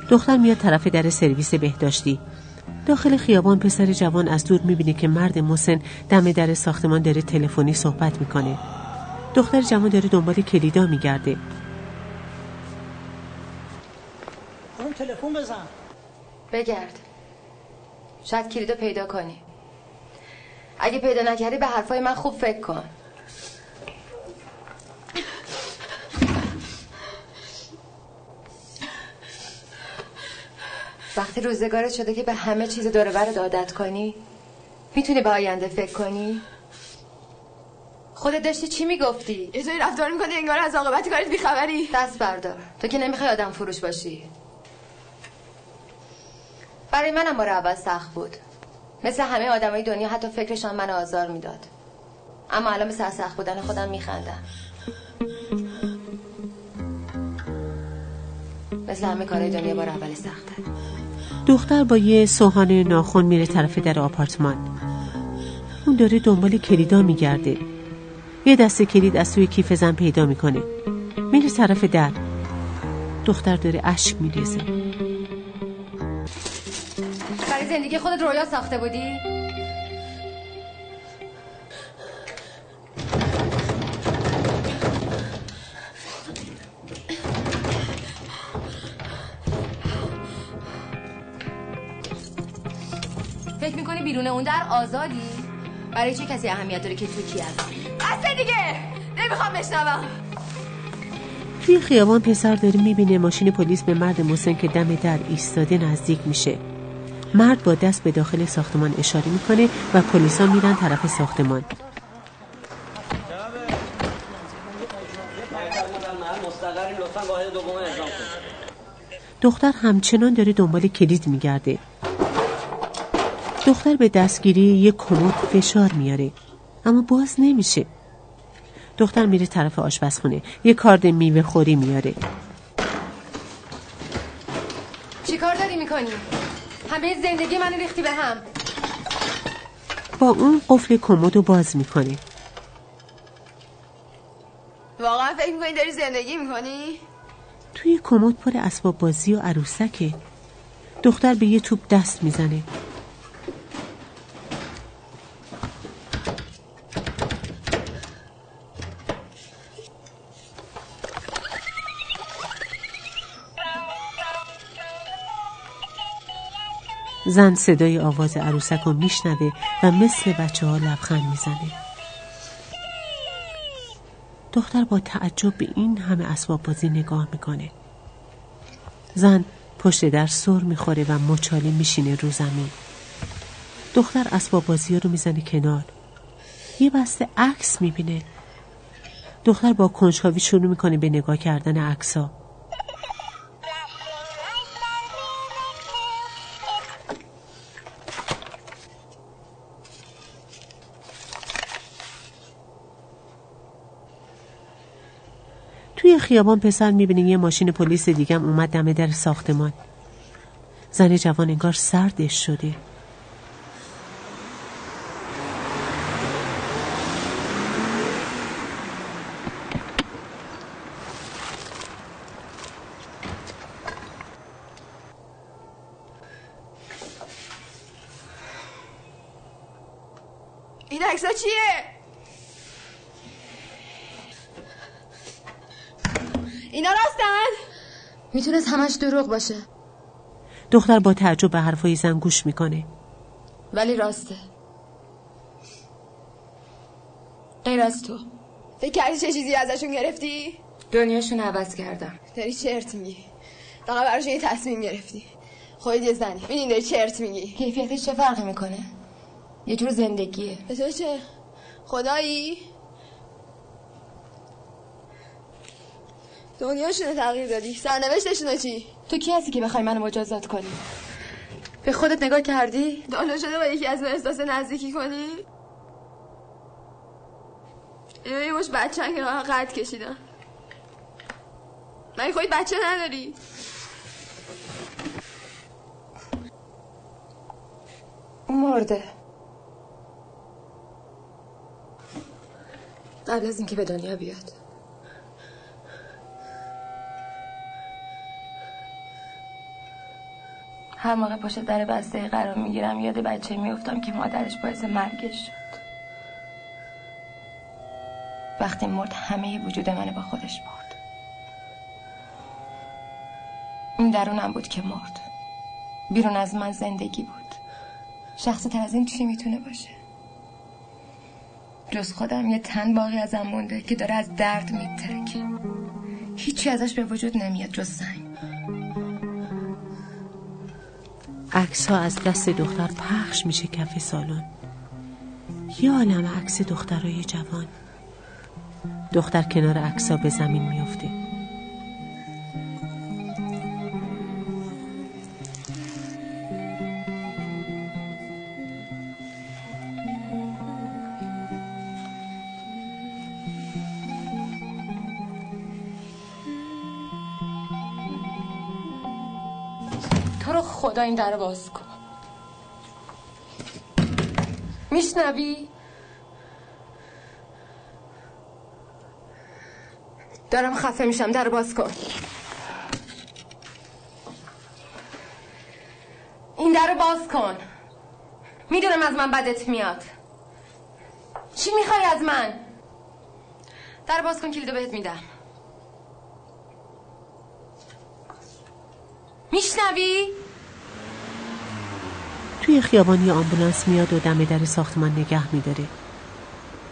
دختر میاد طرف در سرویس بهداشتی. داخل خیابان پسر جوان از دور می‌بینه که مرد مسن دم در ساختمان داره تلفنی صحبت می‌کنه. دختر جوان داره دنبال کلیدا میگرده. اون تلفن بزن. بگرد. شاید کلیدو پیدا کنی. اگه پیدا نکردی به حرفای من خوب فکر کن. وقتی روزگارت شده که به همه چیز دور برت عادت کنی می‌تونی به آینده فکر کنی؟ خودت داشتی چی می‌گفتی؟ یه طوری رفتار می‌کنی انگار از عاقبت کارت بیخبری. دست بردار. تو که نمی‌خوای آدم فروش باشی. برای منم بار اول سخت بود. مثل همه آدمای دنیا حتی فکرشان من آزار می‌داد. اما الان به سر سخت بودن خودم میخندم. مثل همه کارهای دنیا بار اول سخته. دختر با یه سوهان ناخون میره طرف در آپارتمان. اون داره دنبال کلیدا میگرده. یه دسته کلید از توی کیف زن پیدا می‌کنه. میره طرف در. دختر داره اشک میریزه. زندگی خودت رویا ساخته بودی؟ فکر می‌کنی بیرون اون در آزادی؟ برای چه کسی اهمیت داره که تو کی هستی؟ بسه دیگه نمی‌خوام بشنوم توی خیابان پسر داره می‌بینه ماشین پلیس به مرد مسن که دم در ایستاده نزدیک میشه مرد با دست به داخل ساختمان اشاره می‌کنه و پلیسا میرن طرف ساختمان. دختر همچنان داره دنبال کلید میگرده. دختر به دستگیری یک کمد فشار میاره اما باز نمیشه. دختر میره طرف آشپزخونه یه کارد میوه خوری میاره. چی کار داری می‌کنی؟ همه زندگی منو ریختی به هم. با اون قفل کمد رو باز می‌کنه واقعا فکر می‌کنی داری زندگی می‌کنی؟ توی کمد پر اسباب بازی و عروسکه. دختر به یه توپ دست می‌زنه. زن صدای آواز عروسک رو میشنوه و مثل بچه ها لبخند می‌زنه. دختر با تعجب به این همه اسباب بازی نگاه می‌کنه. زن پشت در سر می‌خوره و مچاله میشینه رو زمین. دختر اسباب بازی رو می‌زنه کنار. یه بسته عکس می‌بینه. دختر با کنجکاوی شروع می‌کنه به نگاه کردن عکس‌ها. توی خیابان پسر می‌بینه یه ماشین پلیس دیگم اومد دم در ساختمان زن جوان انگار سردش شده این عکسا چیه؟ اینا راستن؟ می‌تونست همش دروغ باشه. دختر با تعجب به حرفای زن گوش می‌کنه. ولی راسته. غیر از تو. فکر کردی چه چیزی ازشون گرفتی؟ دنیاشون عوض کردم. داری چرت میگی؟ فقط براشون یه تصمیم گرفتی. خودت یه زنی. ببین داری چرت میگی؟ کیفیتش چه فرقی می‌کنه؟ یه جور زندگیه. به تو چه؟ خدایی؟ دنیاشونو تغییر دادی سرنوشتشونو چی؟ تو کی هستی که بخوای منو مجازات کنی به خودت نگاه کردی دالا شده با یکی از من احساس نزدیکی کنی؟ اینا یه مش بچه که قد کشیدن مگه خودت بچه نداری؟ اون مرده قبل از اینکه به دنیا بیاد هر موقع پشت در بسته قرار می‌گیرم یاد بچه میفتم که مادرش باعث مرگش شد. وقتی مرد همه وجود منو با خودش برد. این درونم بود که مرد. بیرون از من زندگی بود. شخصی تر از این چی می‌تونه باشه؟ جز خودم یه تن باقی ازم مونده که داره از درد میترکه. هیچی ازش به وجود نمیاد جز سنگ عکس ها از دست دختر پخش میشه کف سالن. یه عالم عکس دخترای جوان. دختر کنار عکس به زمین میفته این در باز کن. میشنوی؟ دارم خفه میشم در باز کن. این در باز کن. می‌دونم از من بدت میاد. چی می‌خوای از من؟ در باز کن کلیدو بهت میدم. میشنوی؟ توی خیابانی آمبولانس میاد و دم در ساختمان نگه میداره.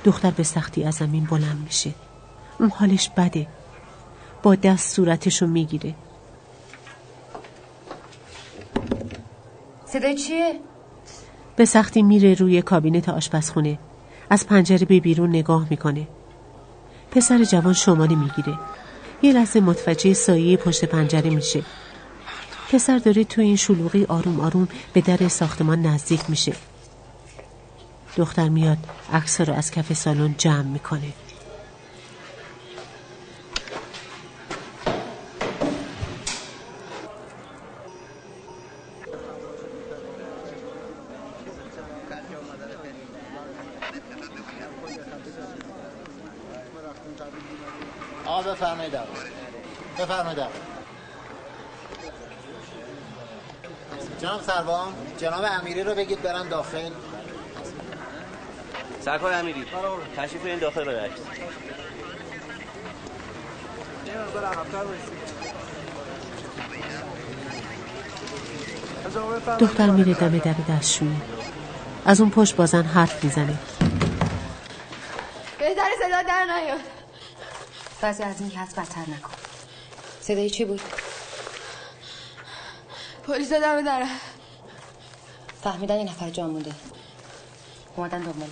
دختر به سختی از زمین بلند میشه. اون حالش بده. با دست صورتشو می‌گیره. صدای چیه؟ به سختی میره روی کابینت آشپزخونه. از پنجره به بیرون نگاه می‌کنه. پسر جوان شماره می‌گیره. یه لحظه متوجه سایه پشت پنجره میشه. پسر داره تو این شلوغی آروم آروم به در ساختمان نزدیک میشه. دختر میاد عکس رو از کف سالن جمع می‌کنه آقا بفرمایید آقا بفرمایید آقا جناب سروان جناب امیری رو بگید برن داخل. سرکار امیری تشریف این داخل رو عکس دختر میره دم در دستشویی. از اون پشت بازن حرف می‌زنه. بهتر صدا در نیاد. بعضی از این که هست بدتر نکن. صدای چی بود؟ پلیس دم داره فهمیدن یه نفر جا مونده. اومدن دنبالش.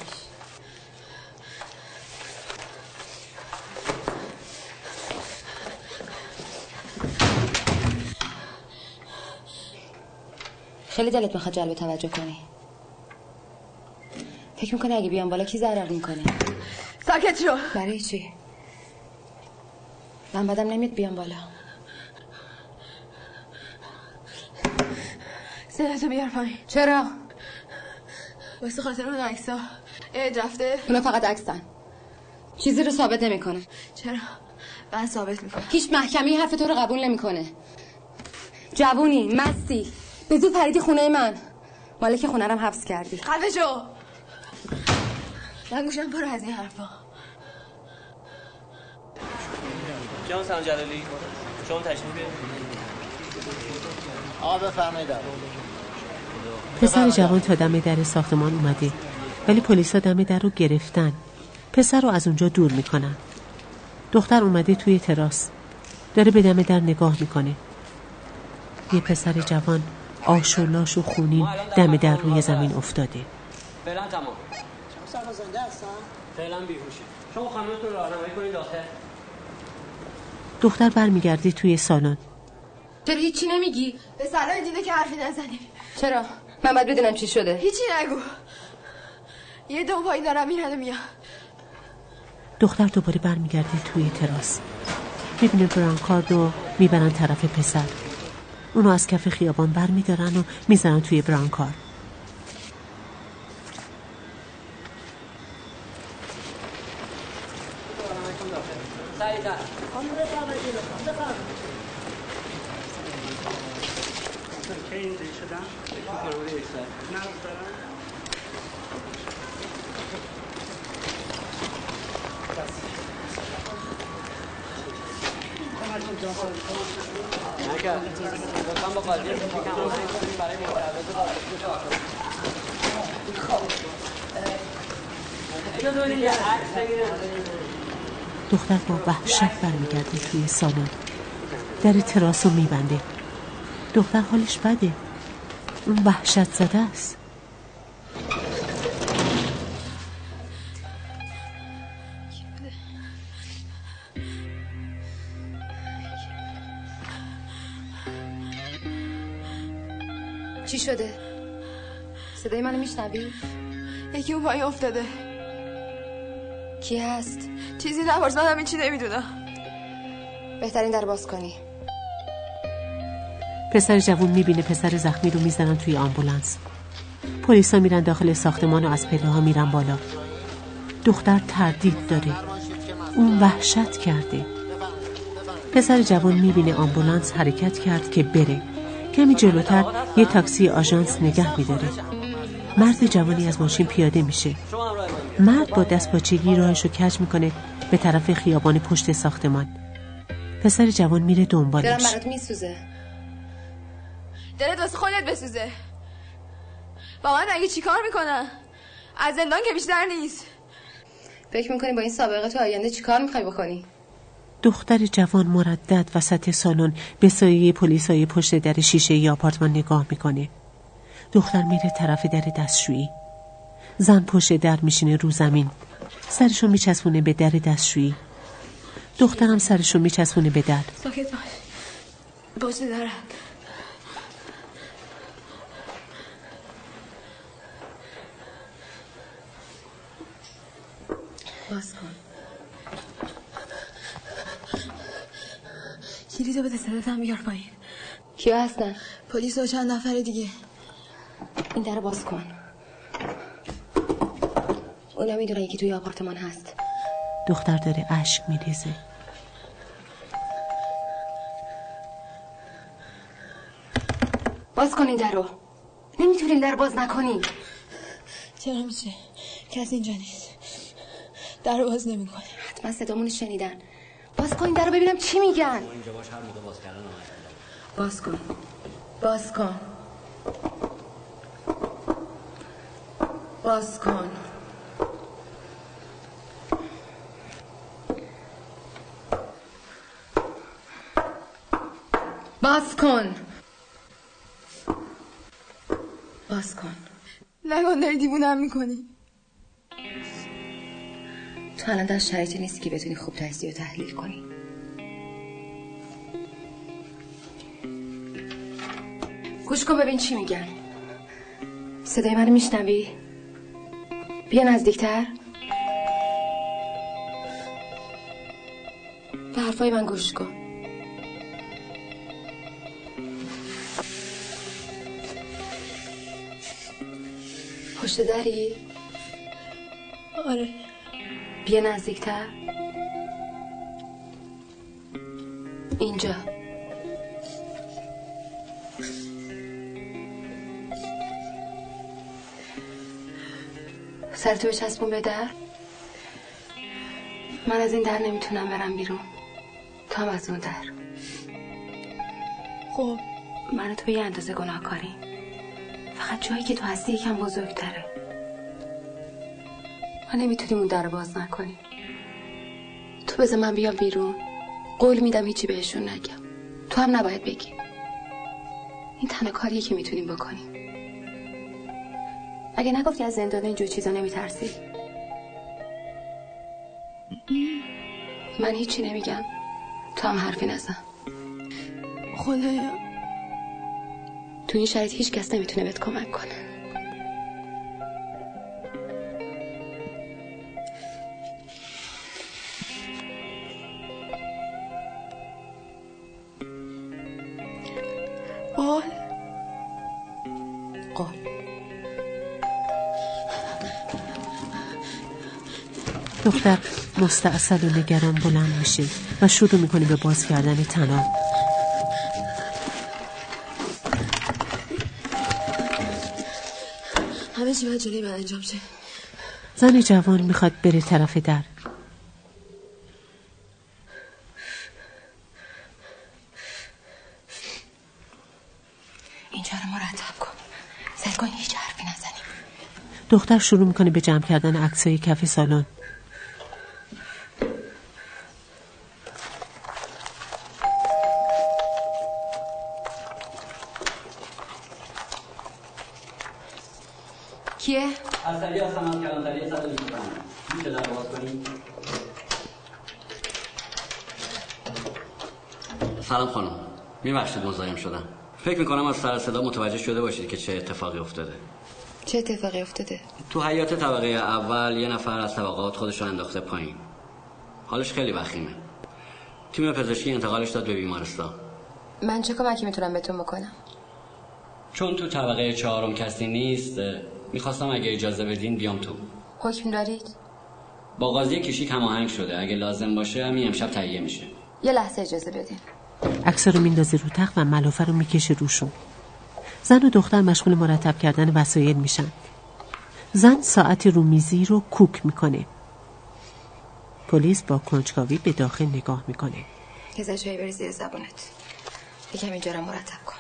خیلی دلت می‌خواد جلب توجه کنی. فکر می‌کنه اگه بیام بالا کی ضرر می‌کنه؟ ساکت شو. برای چی؟ من بدم نمیاد بیام بالا. صداتو بیار پایین. چرا؟ واسه خاطر اون عکسا عید رفته. اونا فقط عکسن. چیزی رو ثابت نمی‌کنه. چرا؟ من ثابت می‌کنم هیچ محکمی حرف تو رو قبول نمی‌کنه. جوونی مستی. به زود پریدی خونه من. مالک خونه رم حبس کردی. خفه شو. من گوشم برو از این حرفا. جان سلام جلالی. شما تشریف آقا بفرمایید. آقا پسر جوان تا دم در ساختمان اومده ولی پلیسا دم در رو گرفتن. پسر رو از اونجا دور می‌کنن. دختر اومده توی تراس. داره به دم در نگاه می‌کنه. یه پسر جوان آش و لاش و خونین دم در روی زمین افتاده. فعلا تمام. شما زنده هستن؟ فعلا بیهوشی. شما خانمتون رو راهنمایی کنید داخل دختر برمیگرده توی سالن. چرا هیچی نمیگی؟ به سلام دیده که حرفی نزنی. چرا؟ من باید بدونم چی شده. هیچی نگو. یه دو پایی دارم میرن و میان دختر دوباره برمیگرده توی تراس. می‌بینه برانکارد رو می‌برن طرف پسر. اونو از کف خیابان بر میدارن و می‌زنن توی برانکار دختر وحشت برمیگرده توی سالن در تراس رو میبنده. دختر حالش بده. وحشت زده است. چی شده؟ صدای منو میشنوی؟ یکی اون افتاده. کی هست؟ چیزی نپرس من همین چی نمی‌دونم. بهترین در باز کنی. پسر جوون می‌بینه پسر زخمی رو می‌زنن توی آمبولانس. پلیسا میرن داخل ساختمان و از پله ها میرن بالا. دختر تردید داره. اون وحشت کرده. پسر جوان می‌بینه آمبولانس حرکت کرد که بره. کمی جلوتر یه تاکسی آژانس نگه میداره. مرد جوانی از ماشین پیاده میشه. مرد با دست باچگی راهشو کج می‌کنه به طرف خیابان پشت ساختمان. پسر جوان میره دنبالش. دلم برات میسوزه. دلت واسه خودت بسوزه. با من اگه چیکار می‌کنم از زندان که بیشتر نیست. فکر می‌کنی با این سابقه تو آینده چیکار می‌خوای بکنی؟ دختر جوان مردد وسط سالن به سایه پلیسای پشت در شیشه ی آپارتمان نگاه می‌کنه. دختر میره طرف در دستشویی. زن پشت در میشینه رو زمین. سرشو میچسبونه به در دستشویی. دخترم سرشو میچسبونه به در. ساکت باش. پشت درم باز کن. کلیدو بده صداتم بیار پایین. کیا هستن؟ پلیس و چند نفر دیگه. این در باز کن. اونا می‌دونه یکی توی آپارتمان هست. دختر داره اشک میریزه. باز کن این در رو. نمی‌تونیم در باز نکنی. چرا میشه؟ کسی اینجا نیست. در رو باز نمی‌کنه. حتما صدامون شنیدن. باز کن این در رو ببینم چی میگن. اینجا باش هر موقع باز کردن باز کن. باز کن. باز کن. باز کن. باز کن. نکن داری دیوونم می‌کنی. تو الان در شرایطی نیستی که بتونی خوب تجزیه و تحلیل کنی. گوش کن ببین چی میگن. صدای منو میشنوی؟ بیا نزدیکتر. به حرفای من گوش کن. پشت دری؟ آره. بیا نزدیکتر. اینجا. سرتو بچسبون به در؟ من از این در نمی‌تونم برم بیرون. تو هم از اون در. خب. من تو به یه اندازه گناهکاری فقط جایی که تو هستی یکم بزرگتره. ما نمی‌تونیم اون در رو باز نکنیم. تو بذار من بیام بیرون. قول میدم هیچی بهشون نگم. تو هم نباید بگی. این تنها کاریه که می‌تونیم بکنیم. اگه نگفتی از زندان اینجور چیزا نمیترسی. من هیچی نمیگم. تو هم حرفی نزن. خدایا. تو این شرایط هیچ کس نمی‌تونه بهت کمک کنه. دختر مستاصل و نگران بلند میشه و شروع می‌کنه به باز کردن تناب همه چی باید جلوی من انجام شه. زن جوان می‌خواد بره طرف در. اینجا رو مرتب کن. سعی کن هیچ حرفی نزنی. دختر شروع می‌کنه به جمع کردن عکسای کف سالن کیه؟ اصلی هستم از کلانتری 125 میشه در باز کنیم سلام خانم میبخشید مزاحم شدم فکر می‌کنم از سر صدا متوجه شده باشید که چه اتفاقی افتاده. چه اتفاقی افتاده؟ تو حیات طبقه اول یه نفر از طبقات خودش رو انداخته پایین. حالش خیلی وخیمه. تیم پزشکی انتقالش داد به بیمارستان. من چه کمکی می‌تونم بهتون بکنم؟ چون تو طبقه چهارم کسی نیست می‌خواستم اگه اجازه بدین بیام تو. حکم دارید؟ با قاضی کشیک هماهنگ شده. اگه لازم باشه همین امشب تهیه میشه. یه لحظه اجازه بدین. عکس رو میندازه رو تخت و ملافه رو می‌کشه روشون. زن و دختر مشغول مرتب کردن وسایل میشن. زن ساعت رو میزی رو کوک می‌کنه. پلیس با کنجکاوی به داخل نگاه می‌کنه. یه زجایی بری زیر زبونت. یکم اینجا رو مرتب کن.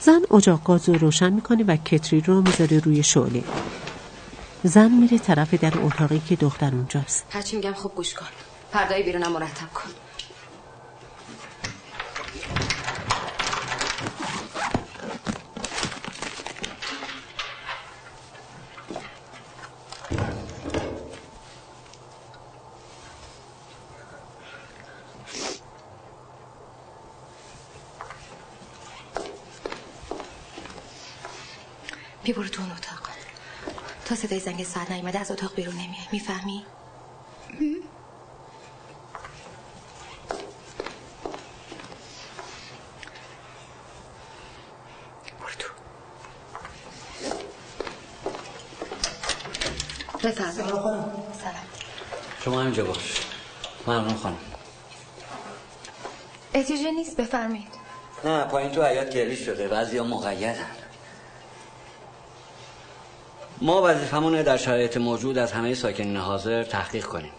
زن اجاق گاز رو روشن می‌کنه و کتری رو می‌ذاره روی شعله. زن میره طرف در اتاقی که دختر اونجاست. هرچی میگم خوب گوش کن. پردای بیرونم مرتب کن. بی برو تو اون اتاق. تا صدای زنگ ساعت نیومده از اتاق بیرون نمیای. می‌فهمی؟ بفرمایید. سلام شما همینجا باش. ممنون خانم. احتیاجی نیست بفرمایید. نه پایین تو حیات گریش شده. بعضی ها مقیدن. ما وظیفمونه در شرایط موجود از همه ساکنین حاضر تحقیق کنیم.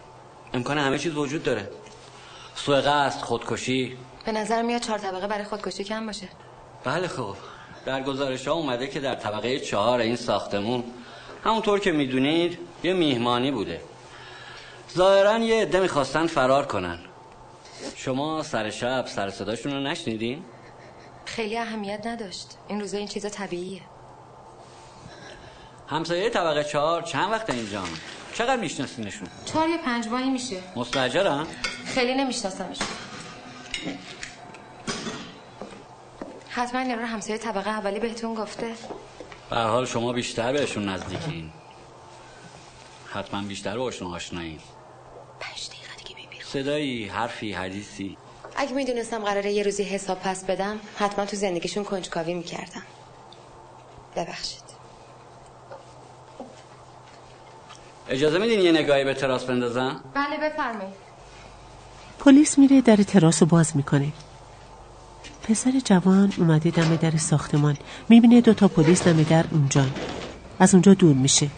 امکان همه چیز وجود داره. سوء قصد خودکشی. به نظر میاد چهار طبقه برای خودکشی کم باشه. بله خب. در گزارش ها اومده که در طبقه چهار این ساختمون همونطور که می‌دونید یه میهمانی بوده. ظاهرا یه عده می‌خواستن فرار کنن. شما سر شب سر صداشون رو نشنیدین؟ خیلی اهمیت نداشت. این روزا این چیزا طبیعیه. همسایه طبقه چهار چند وقت اینجا چقدر میشناسینشون؟ چهار یا پنج ماهی میشه. مستجرن؟ خیلی نمیشناسمشون حتما این رو همسایه طبقه اولی بهتون گفته. به حال شما بیشتر بهشون نزدیکین. حتما بیشتر باشون آشنایین پنج دقیقه دیگه ببینم صدایی حرفی حدیثی. اگه می‌دونستم قراره یه روزی حساب پس بدم حتما تو زندگیشون کنجکاوی می‌کردم. ببخشید. اجازه میدین یه نگاهی به تراس بندازم؟ بله بفرمایید. پلیس میره در تراس رو باز می‌کنه. پسر جوان اومده دم در ساختمان. می‌بینه دوتا پلیس دم در اونجا. از اونجا دور میشه.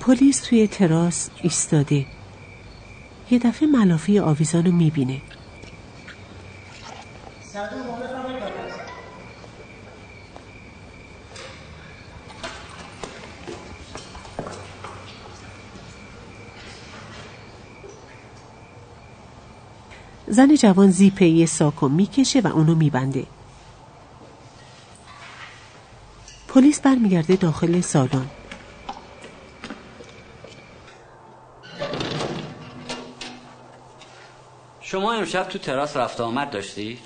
پلیس توی تراس ایستاده. یه دفعه ملافه آویزان رو می‌بینه. زن جوان زیپه یه ساکو می‌کشه و اونو میبنده. پلیس برمیگرده داخل سالن. شما امشب تو تراس رفت آمد داشتی؟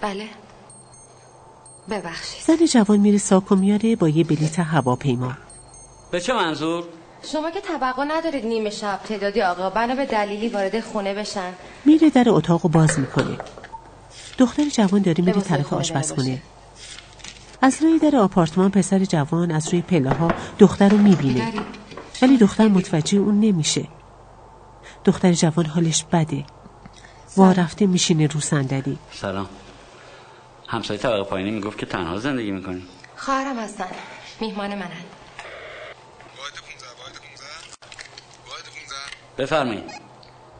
بله. ببخشید. زن جوان میره ساکو میاره با یه بلیت هواپیما. به چه منظور؟ شما که توقع ندارید نیمه شب تعدادی آقا بنا به دلیلی وارد خونه بشن. میره در اتاق باز می‌کنه. دختر جوان داره میره طرف خونه آشپزخونه. از روی در آپارتمان پسر جوان از روی پله ها دختر رو می‌بینه. ولی دختر متوجه اون نمیشه. دختر جوان حالش بده. وا رفته میشینه رو صندلی. سلام. همسایه طبقه پایینی می‌گفت که تنها زندگی می‌کنی خواهرم هستن. میهمان منن. بفرمایید.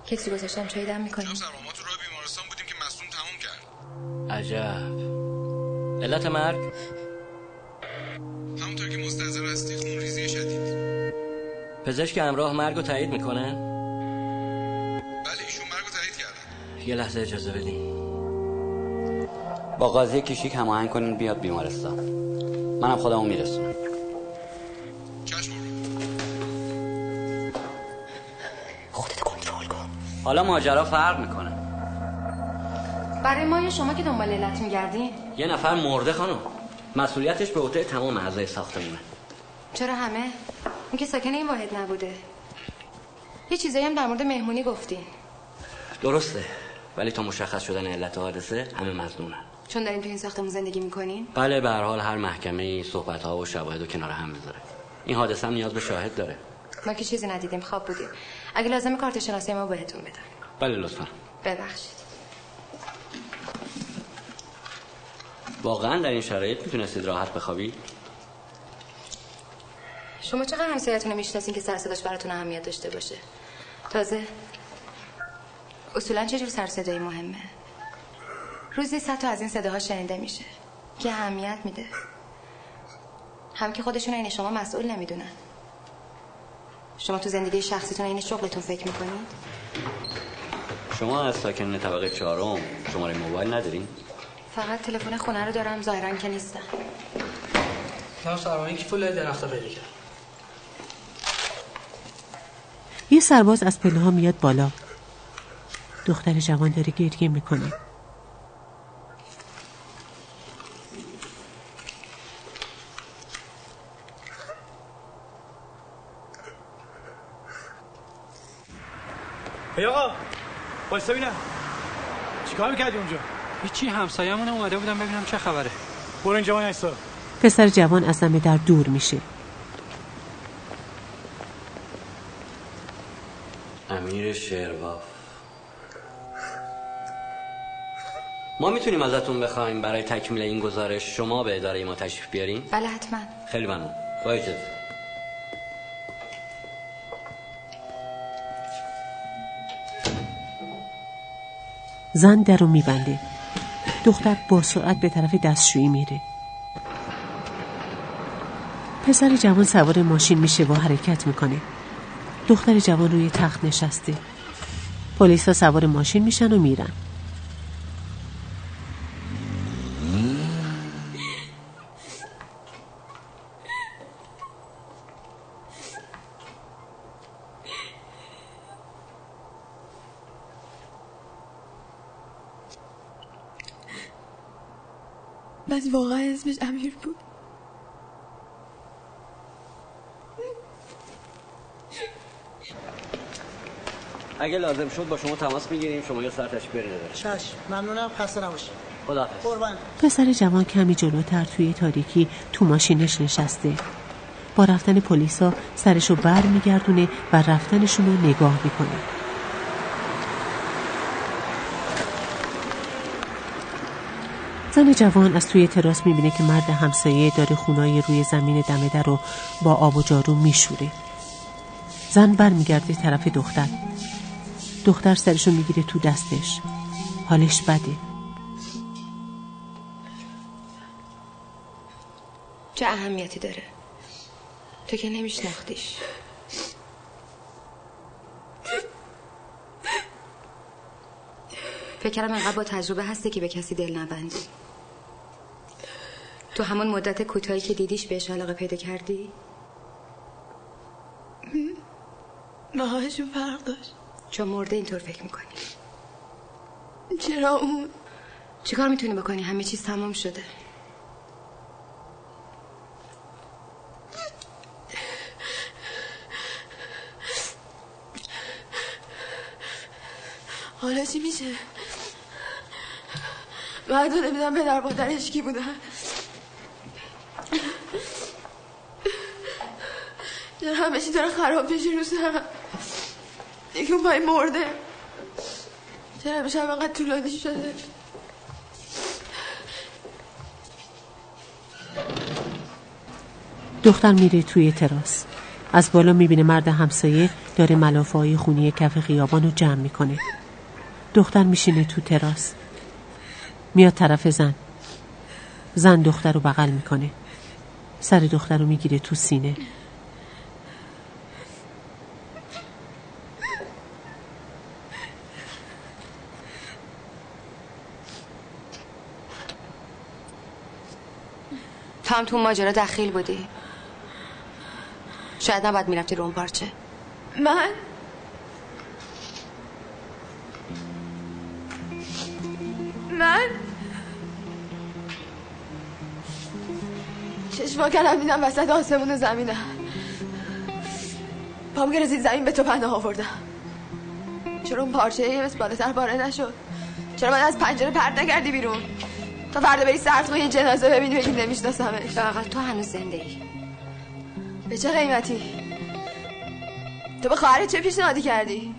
کسی گذاشتم چایی دم می‌کنیم عجب. علت مرگ؟ همونطور که مستظر هستی خون ریزی شدید. پزشک همراه مرگ رو تایید می‌کنه؟ بله ایشون مرگ رو تایید کردن یه لحظه اجازه بدین. با قاضی کشیک هماهنگ کنین بیاد بیمارستان. منم خودمو میرسونم. خودت کنترل کن. حالا ماجرا فرق می‌کنه. برای ما یا شما که دنبال علت میگردین؟ یه نفر مرده خانم. مسئولیتش به عهده تمام اعضای ساختمونه. چرا همه؟ اون که ساکن این واحد نبوده. یه چیزایی هم در مورد مهمونی گفتین. درسته. ولی تا مشخص شدن علت حادثه همه مظنونن چون دارین تو این ساختمون زندگی می‌کنین؟ بله به هر حال هر محکمه صحبت ها و شواهد رو کنار هم می‌ذاره. این حادثه هم نیاز به شاهد داره. ما که چیزی ندیدیم خواب بودیم. اگه لازم کارت شناسی ما بهتون بدم. بله لطفا. ببخشید. واقعا در این شرایط می‌تونستید راحت بخوابید شما چقدر همسایتون رو می‌شناسین که سر صداش براتون اهمیت داشته باشه؟ تازه اصولا چجور سر صدایی مهمه؟ روزی صد تا از این صداها شنیده میشه که اهمیت میده. هم که خودشون این شما مسئول نمی‌دونن. شما تو زندگی شخصیتون این شغلتون فکر می‌کنید؟ شما از ساکنین طبقه چهارم شماره موبایل ندارین؟ فقط تلفن خونه رو دارم ظاهرا که نیستم جناب سربانی که پول درخت پیدا کرد یه سرباز از پله ها میاد بالا. دختر جوان داره گریه می‌کنه. ای آقا وایسا ببینم چیکار می‌کردی اونجا؟ هیچی همسایه‌مون اومده بودم ببینم چه خبره. برو اینجا وایسا. پسر جوان از دم در دور میشه. امیر شیرواف ما می‌تونیم ازتون بخوایم برای تکمیل این گزارش شما به اداره ما تشریف بیارین؟ بله حتما. خیلی ممنون. با اجازه زن در رو میبنده. دختر با سرعت به طرف دستشویی میره. پسر جوان سوار ماشین میشه و حرکت می‌کنه. دختر جوان روی تخت نشسته. پلیسا سوار ماشین میشن و میرن. بس واقعا اسمش امیر بود. اگه لازم شد با شما تماس می‌گیریم شما تشریف برید. اداره چشم. ممنونم. خسته نباشی خداحافظ. قربان. پسر جوان کمی جلوتر توی تاریکی تو ماشینش نشسته. با رفتن پلیسا سرشو بر میگردونه و رفتنشون رو نگاه می‌کنه. زن جوان از توی تراس می‌بینه که مرد همسایه داره خونای روی زمین دمه در رو با آب و جارو میشوره. زن بر میگرده طرف دختر. دختر سرشو می‌گیره تو دستش. حالش بده. چه اهمیتی داره؟ تو که نمیشناختیش. فکرم انقدر با تجربه هستی که به کسی دل نبندی تو همون مدت کوتاهی که دیدیش بهش علاقه پیدا کردی؟ باهاشون فرق داشت. چون مرده اینطور فکر می‌کنی. چرا اون؟ چیکار می‌تونی بکنی؟ همه چیز تمام شده. حالا چی میشه؟ بعد نمیدم پدر مادرش کی بودن. چرا همه چی داره خراب میشه رو سرم یکی اون پای مرده. چرا همیشه هم انقدر طولانی شده؟ دختر میره توی تراس. از بالا می‌بینه مرد همسایه داره ملافه های خونی کف خیابان رو جمع می‌کنه. دختر میشینه تو تراس. میاد طرف زن. زن دختر رو بغل می‌کنه. سر دختر رو می‌گیره تو سینه. تو هم تو ماجرا دخیل بودی. شاید نباید می‌رفتی رو اون پارچه. من؟ من؟ چشما کردم دیدم وسط آسمون و زمینه. پام گرزید زمین به تو پناه آوردم. چرا اون پارچه یه مثل بالاتر باره نشد؟ چرا من از پنجره پرد نکردی بیرون؟ تا فردا بری یه جنازه ببینی بگی نمیشناسمش فقط تو هنوز زنده ای به چه قیمتی؟ تو به خواهرت چه پیشنهادی کردی؟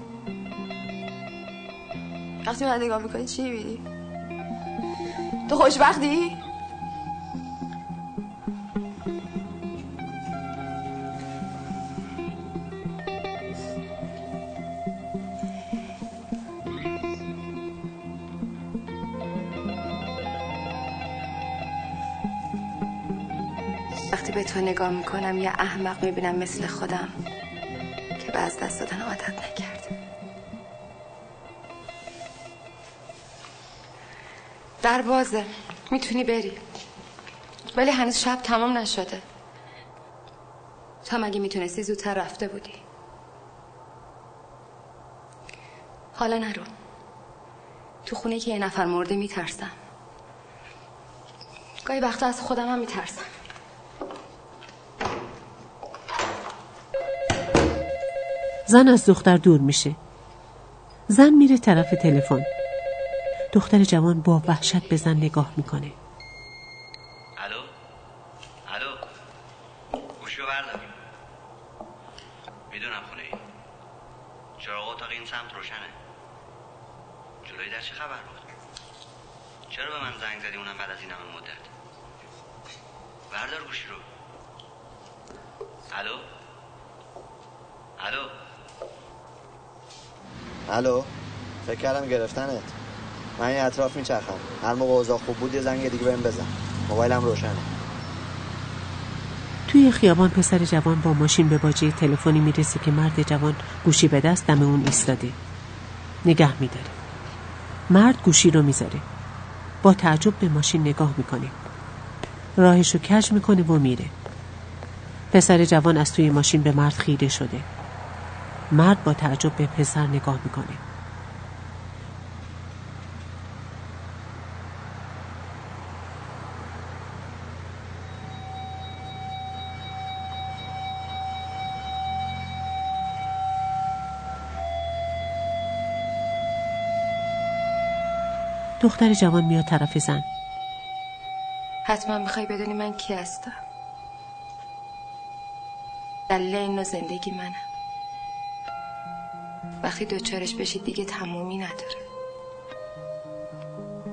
وقتی من نگاه می‌کنی چی می‌بینی؟ تو خوشبختی؟ نگاه می‌کنم یه احمق می‌بینم مثل خودم که به از دست دادن عادت نکرده. در بازه می‌تونی بری. ولی هنوز شب تمام نشده. تو مگه می‌تونستی زودتر رفته بودی؟ حالا نرو. تو خونه که یه نفر مرده میترسم. گاهی وقتا از خودم هم میترسم. زن از دختر دور میشه. زن میره طرف تلفن. دختر جوان با وحشت به زن نگاه می‌کنه الو الو گوشیو بردار می‌دونم خونه ای چراغ اتاق این سمت روشنه جلوی در چه خبر بود چرا به من زنگ زدی اونم بعد از این همه مدت بردار گوشی رو الو الو الو؟ فکر کردم گرفتنت. من این اطراف میچرخم. هر موقع اوضاع خوب بود یه زنگ دیگه بهم بزن. موبایلم روشنه. توی خیابان پسر جوان با ماشین به باجه تلفنی می‌رسه که مرد جوان گوشی به دست دم اون ایستاده. نگه میداره. مرد گوشی رو می‌ذاره. با تعجب به ماشین نگاه می‌کنه. راهشو کج می‌کنه و میره. پسر جوان از توی ماشین به مرد خیره شده. مرد با تعجب به پسر نگاه می‌کنه. دختر جوان میاد طرف زن. حتما می‌خوای بدونی من کی هستم. دلیل این زندگی منم وقتی دوچارش بشید دیگه تمومی نداره.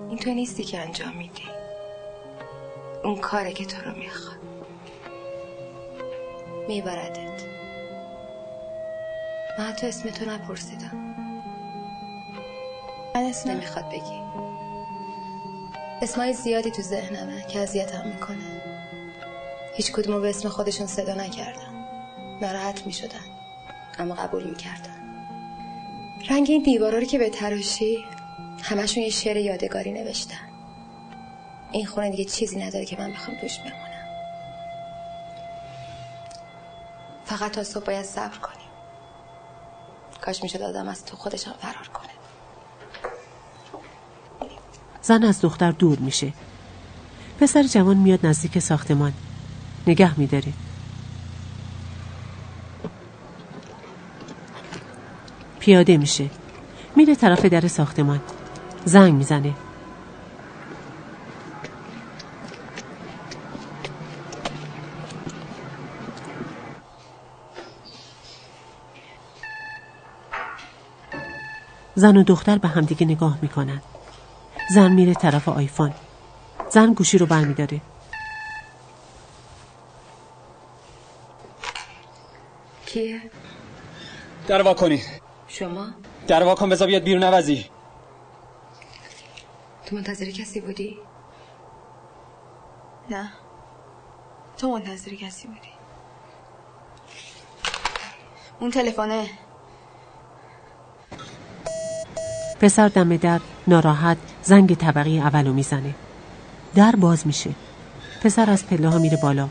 این تو نیستی که انجام میدی. اون کاره که تو رو می‌خواد. میبردت. من حتی اسم تو نپرسیدم. من اسم نمی‌خواد بگی. اسمای زیادی تو ذهنمه که اذیتم می‌کنه. هیچ کدومو به اسم خودشون صدا نکردم. ناراحت می‌شدن. اما قبول می‌کردم. رنگ این دیوارا رو که به تراشی همشون یه شعر یادگاری نوشتن. این خونه دیگه چیزی نداره که من بخوام توش بمونم. فقط تا صبح باید صبر کنیم. کاش می‌شد آدم از تو خودش فرار کنه. زن از دختر دور میشه. پسر جوان میاد نزدیک ساختمان. نگه میداره. پیاده میشه. میره طرف در ساختمان. زنگ می‌زنه. زن و دختر به همدیگه نگاه می‌کنن. زن میره طرف آیفون. زن گوشی رو برمیداره. کیه؟ در وا کنید شما؟ در وا کن بذار بیاد بیرون عوضی. تو منتظر کسی بودی؟ نه. تو منتظر کسی بودی. اون تلفنه. پسر دم در ناراحت زنگ طبقه اولو می‌زنه. در باز میشه. پسر از پله ها میره بالا.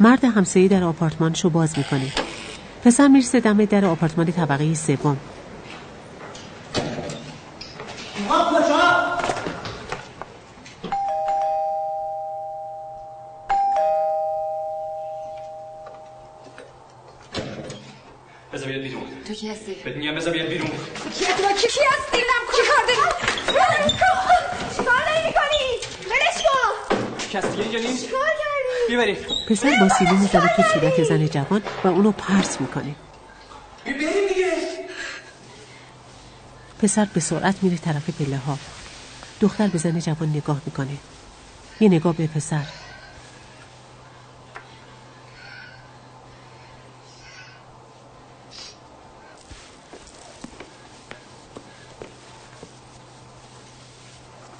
مرد همسایه در آپارتمانشو باز می‌کنه. پسر می‌رسه دم در آپارتمان طبقه سوم. بذار بیاد بیرون. تو کی هستی؟ بهت میگم بذار بیاد بیرون. کی هستی؟ کردی بیبری پسر با سیلی می‌زنه تو صورت زن جوان و اونو پرس می‌کنه. بریم دیگه پسر به سرعت میره طرف پله ها. دختر به زن جوان نگاه می‌کنه. یه نگاه به پسر.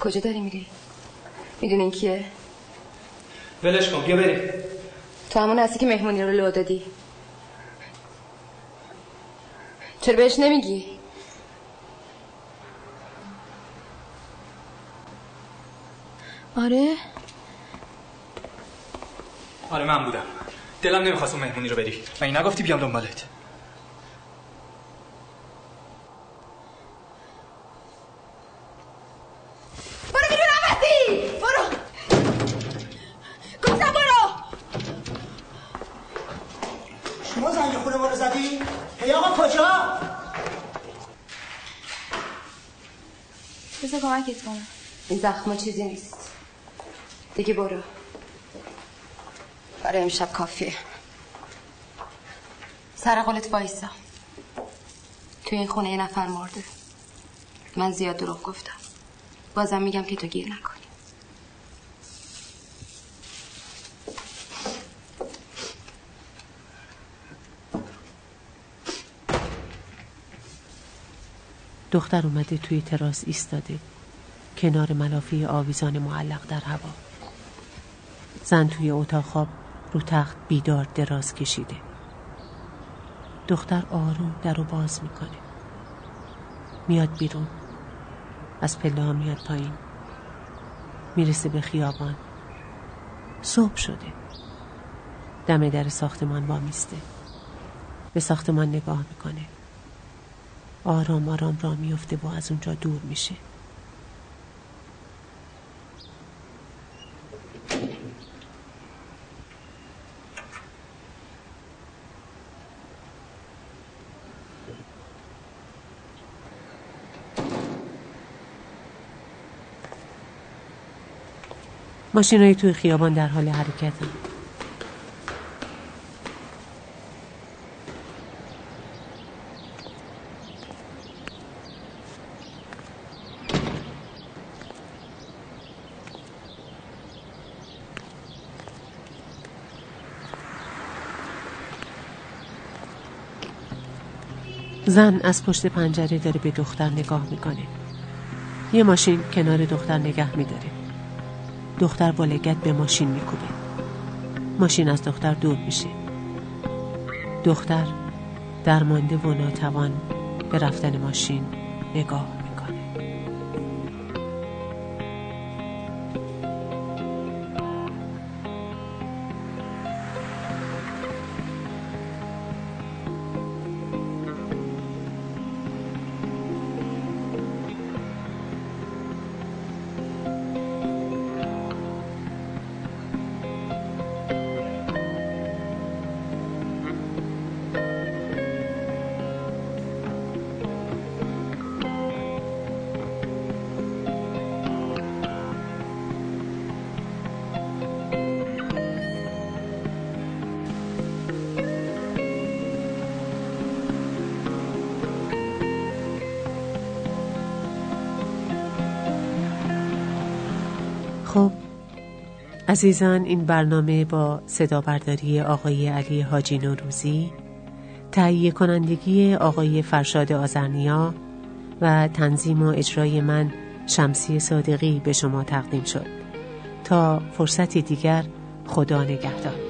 کجا داری میری؟ می‌دونی این کیه؟ ولش کن بیا بریم. تو همون هستی که مهمونی رو لو دادی. چرا بهش نمیگی؟ آره؟ آره من بودم. دلم نمی‌خواست اون مهمونی رو بری. و این نگفتی بیام دنبالت برو بیرون احمدی برو گفتم برو شما زنگ خونه ما رو زدی؟ هی آقا کجا؟ بذار کمکت کنم. این زخم چیزی نیست. دیگه برو. برای امشب کافیه. سر قولت وایسا. توی این خونه یه نفر مرده. من زیاد دروغ گفتم. بازم میگم که تو گیر نکنی. دختر اومده توی تراس ایستاده. کنار ملافه آویزان معلق در هوا. زن توی اتاق خواب رو تخت بیدار دراز کشیده. دختر آروم در رو باز می‌کنه. میاد بیرون. از پله ها میاد پایین. می‌رسه به خیابان. صبح شده. دم در ساختمان وامیسته به ساختمان نگاه می‌کنه. آرام آرام را میفته و از اونجا دور میشه. ماشینای توی خیابان در حال حرکتن زن از پشت پنجره داره به دختر نگاه می‌کنه. یه ماشین کنار دختر نگه میداره. دختر با لگت به ماشین میکوبه. ماشین از دختر دور میشه. دختر درمانده و ناتوان به رفتن ماشین نگاه عزیزان این برنامه با صدا برداری آقای علی حاجی نوروزی تهیه کنندگی آقای فرشاد آزرنیا و تنظیم و اجرای من شمسی صادقی به شما تقدیم شد. تا فرصتی دیگر خدا نگهدار.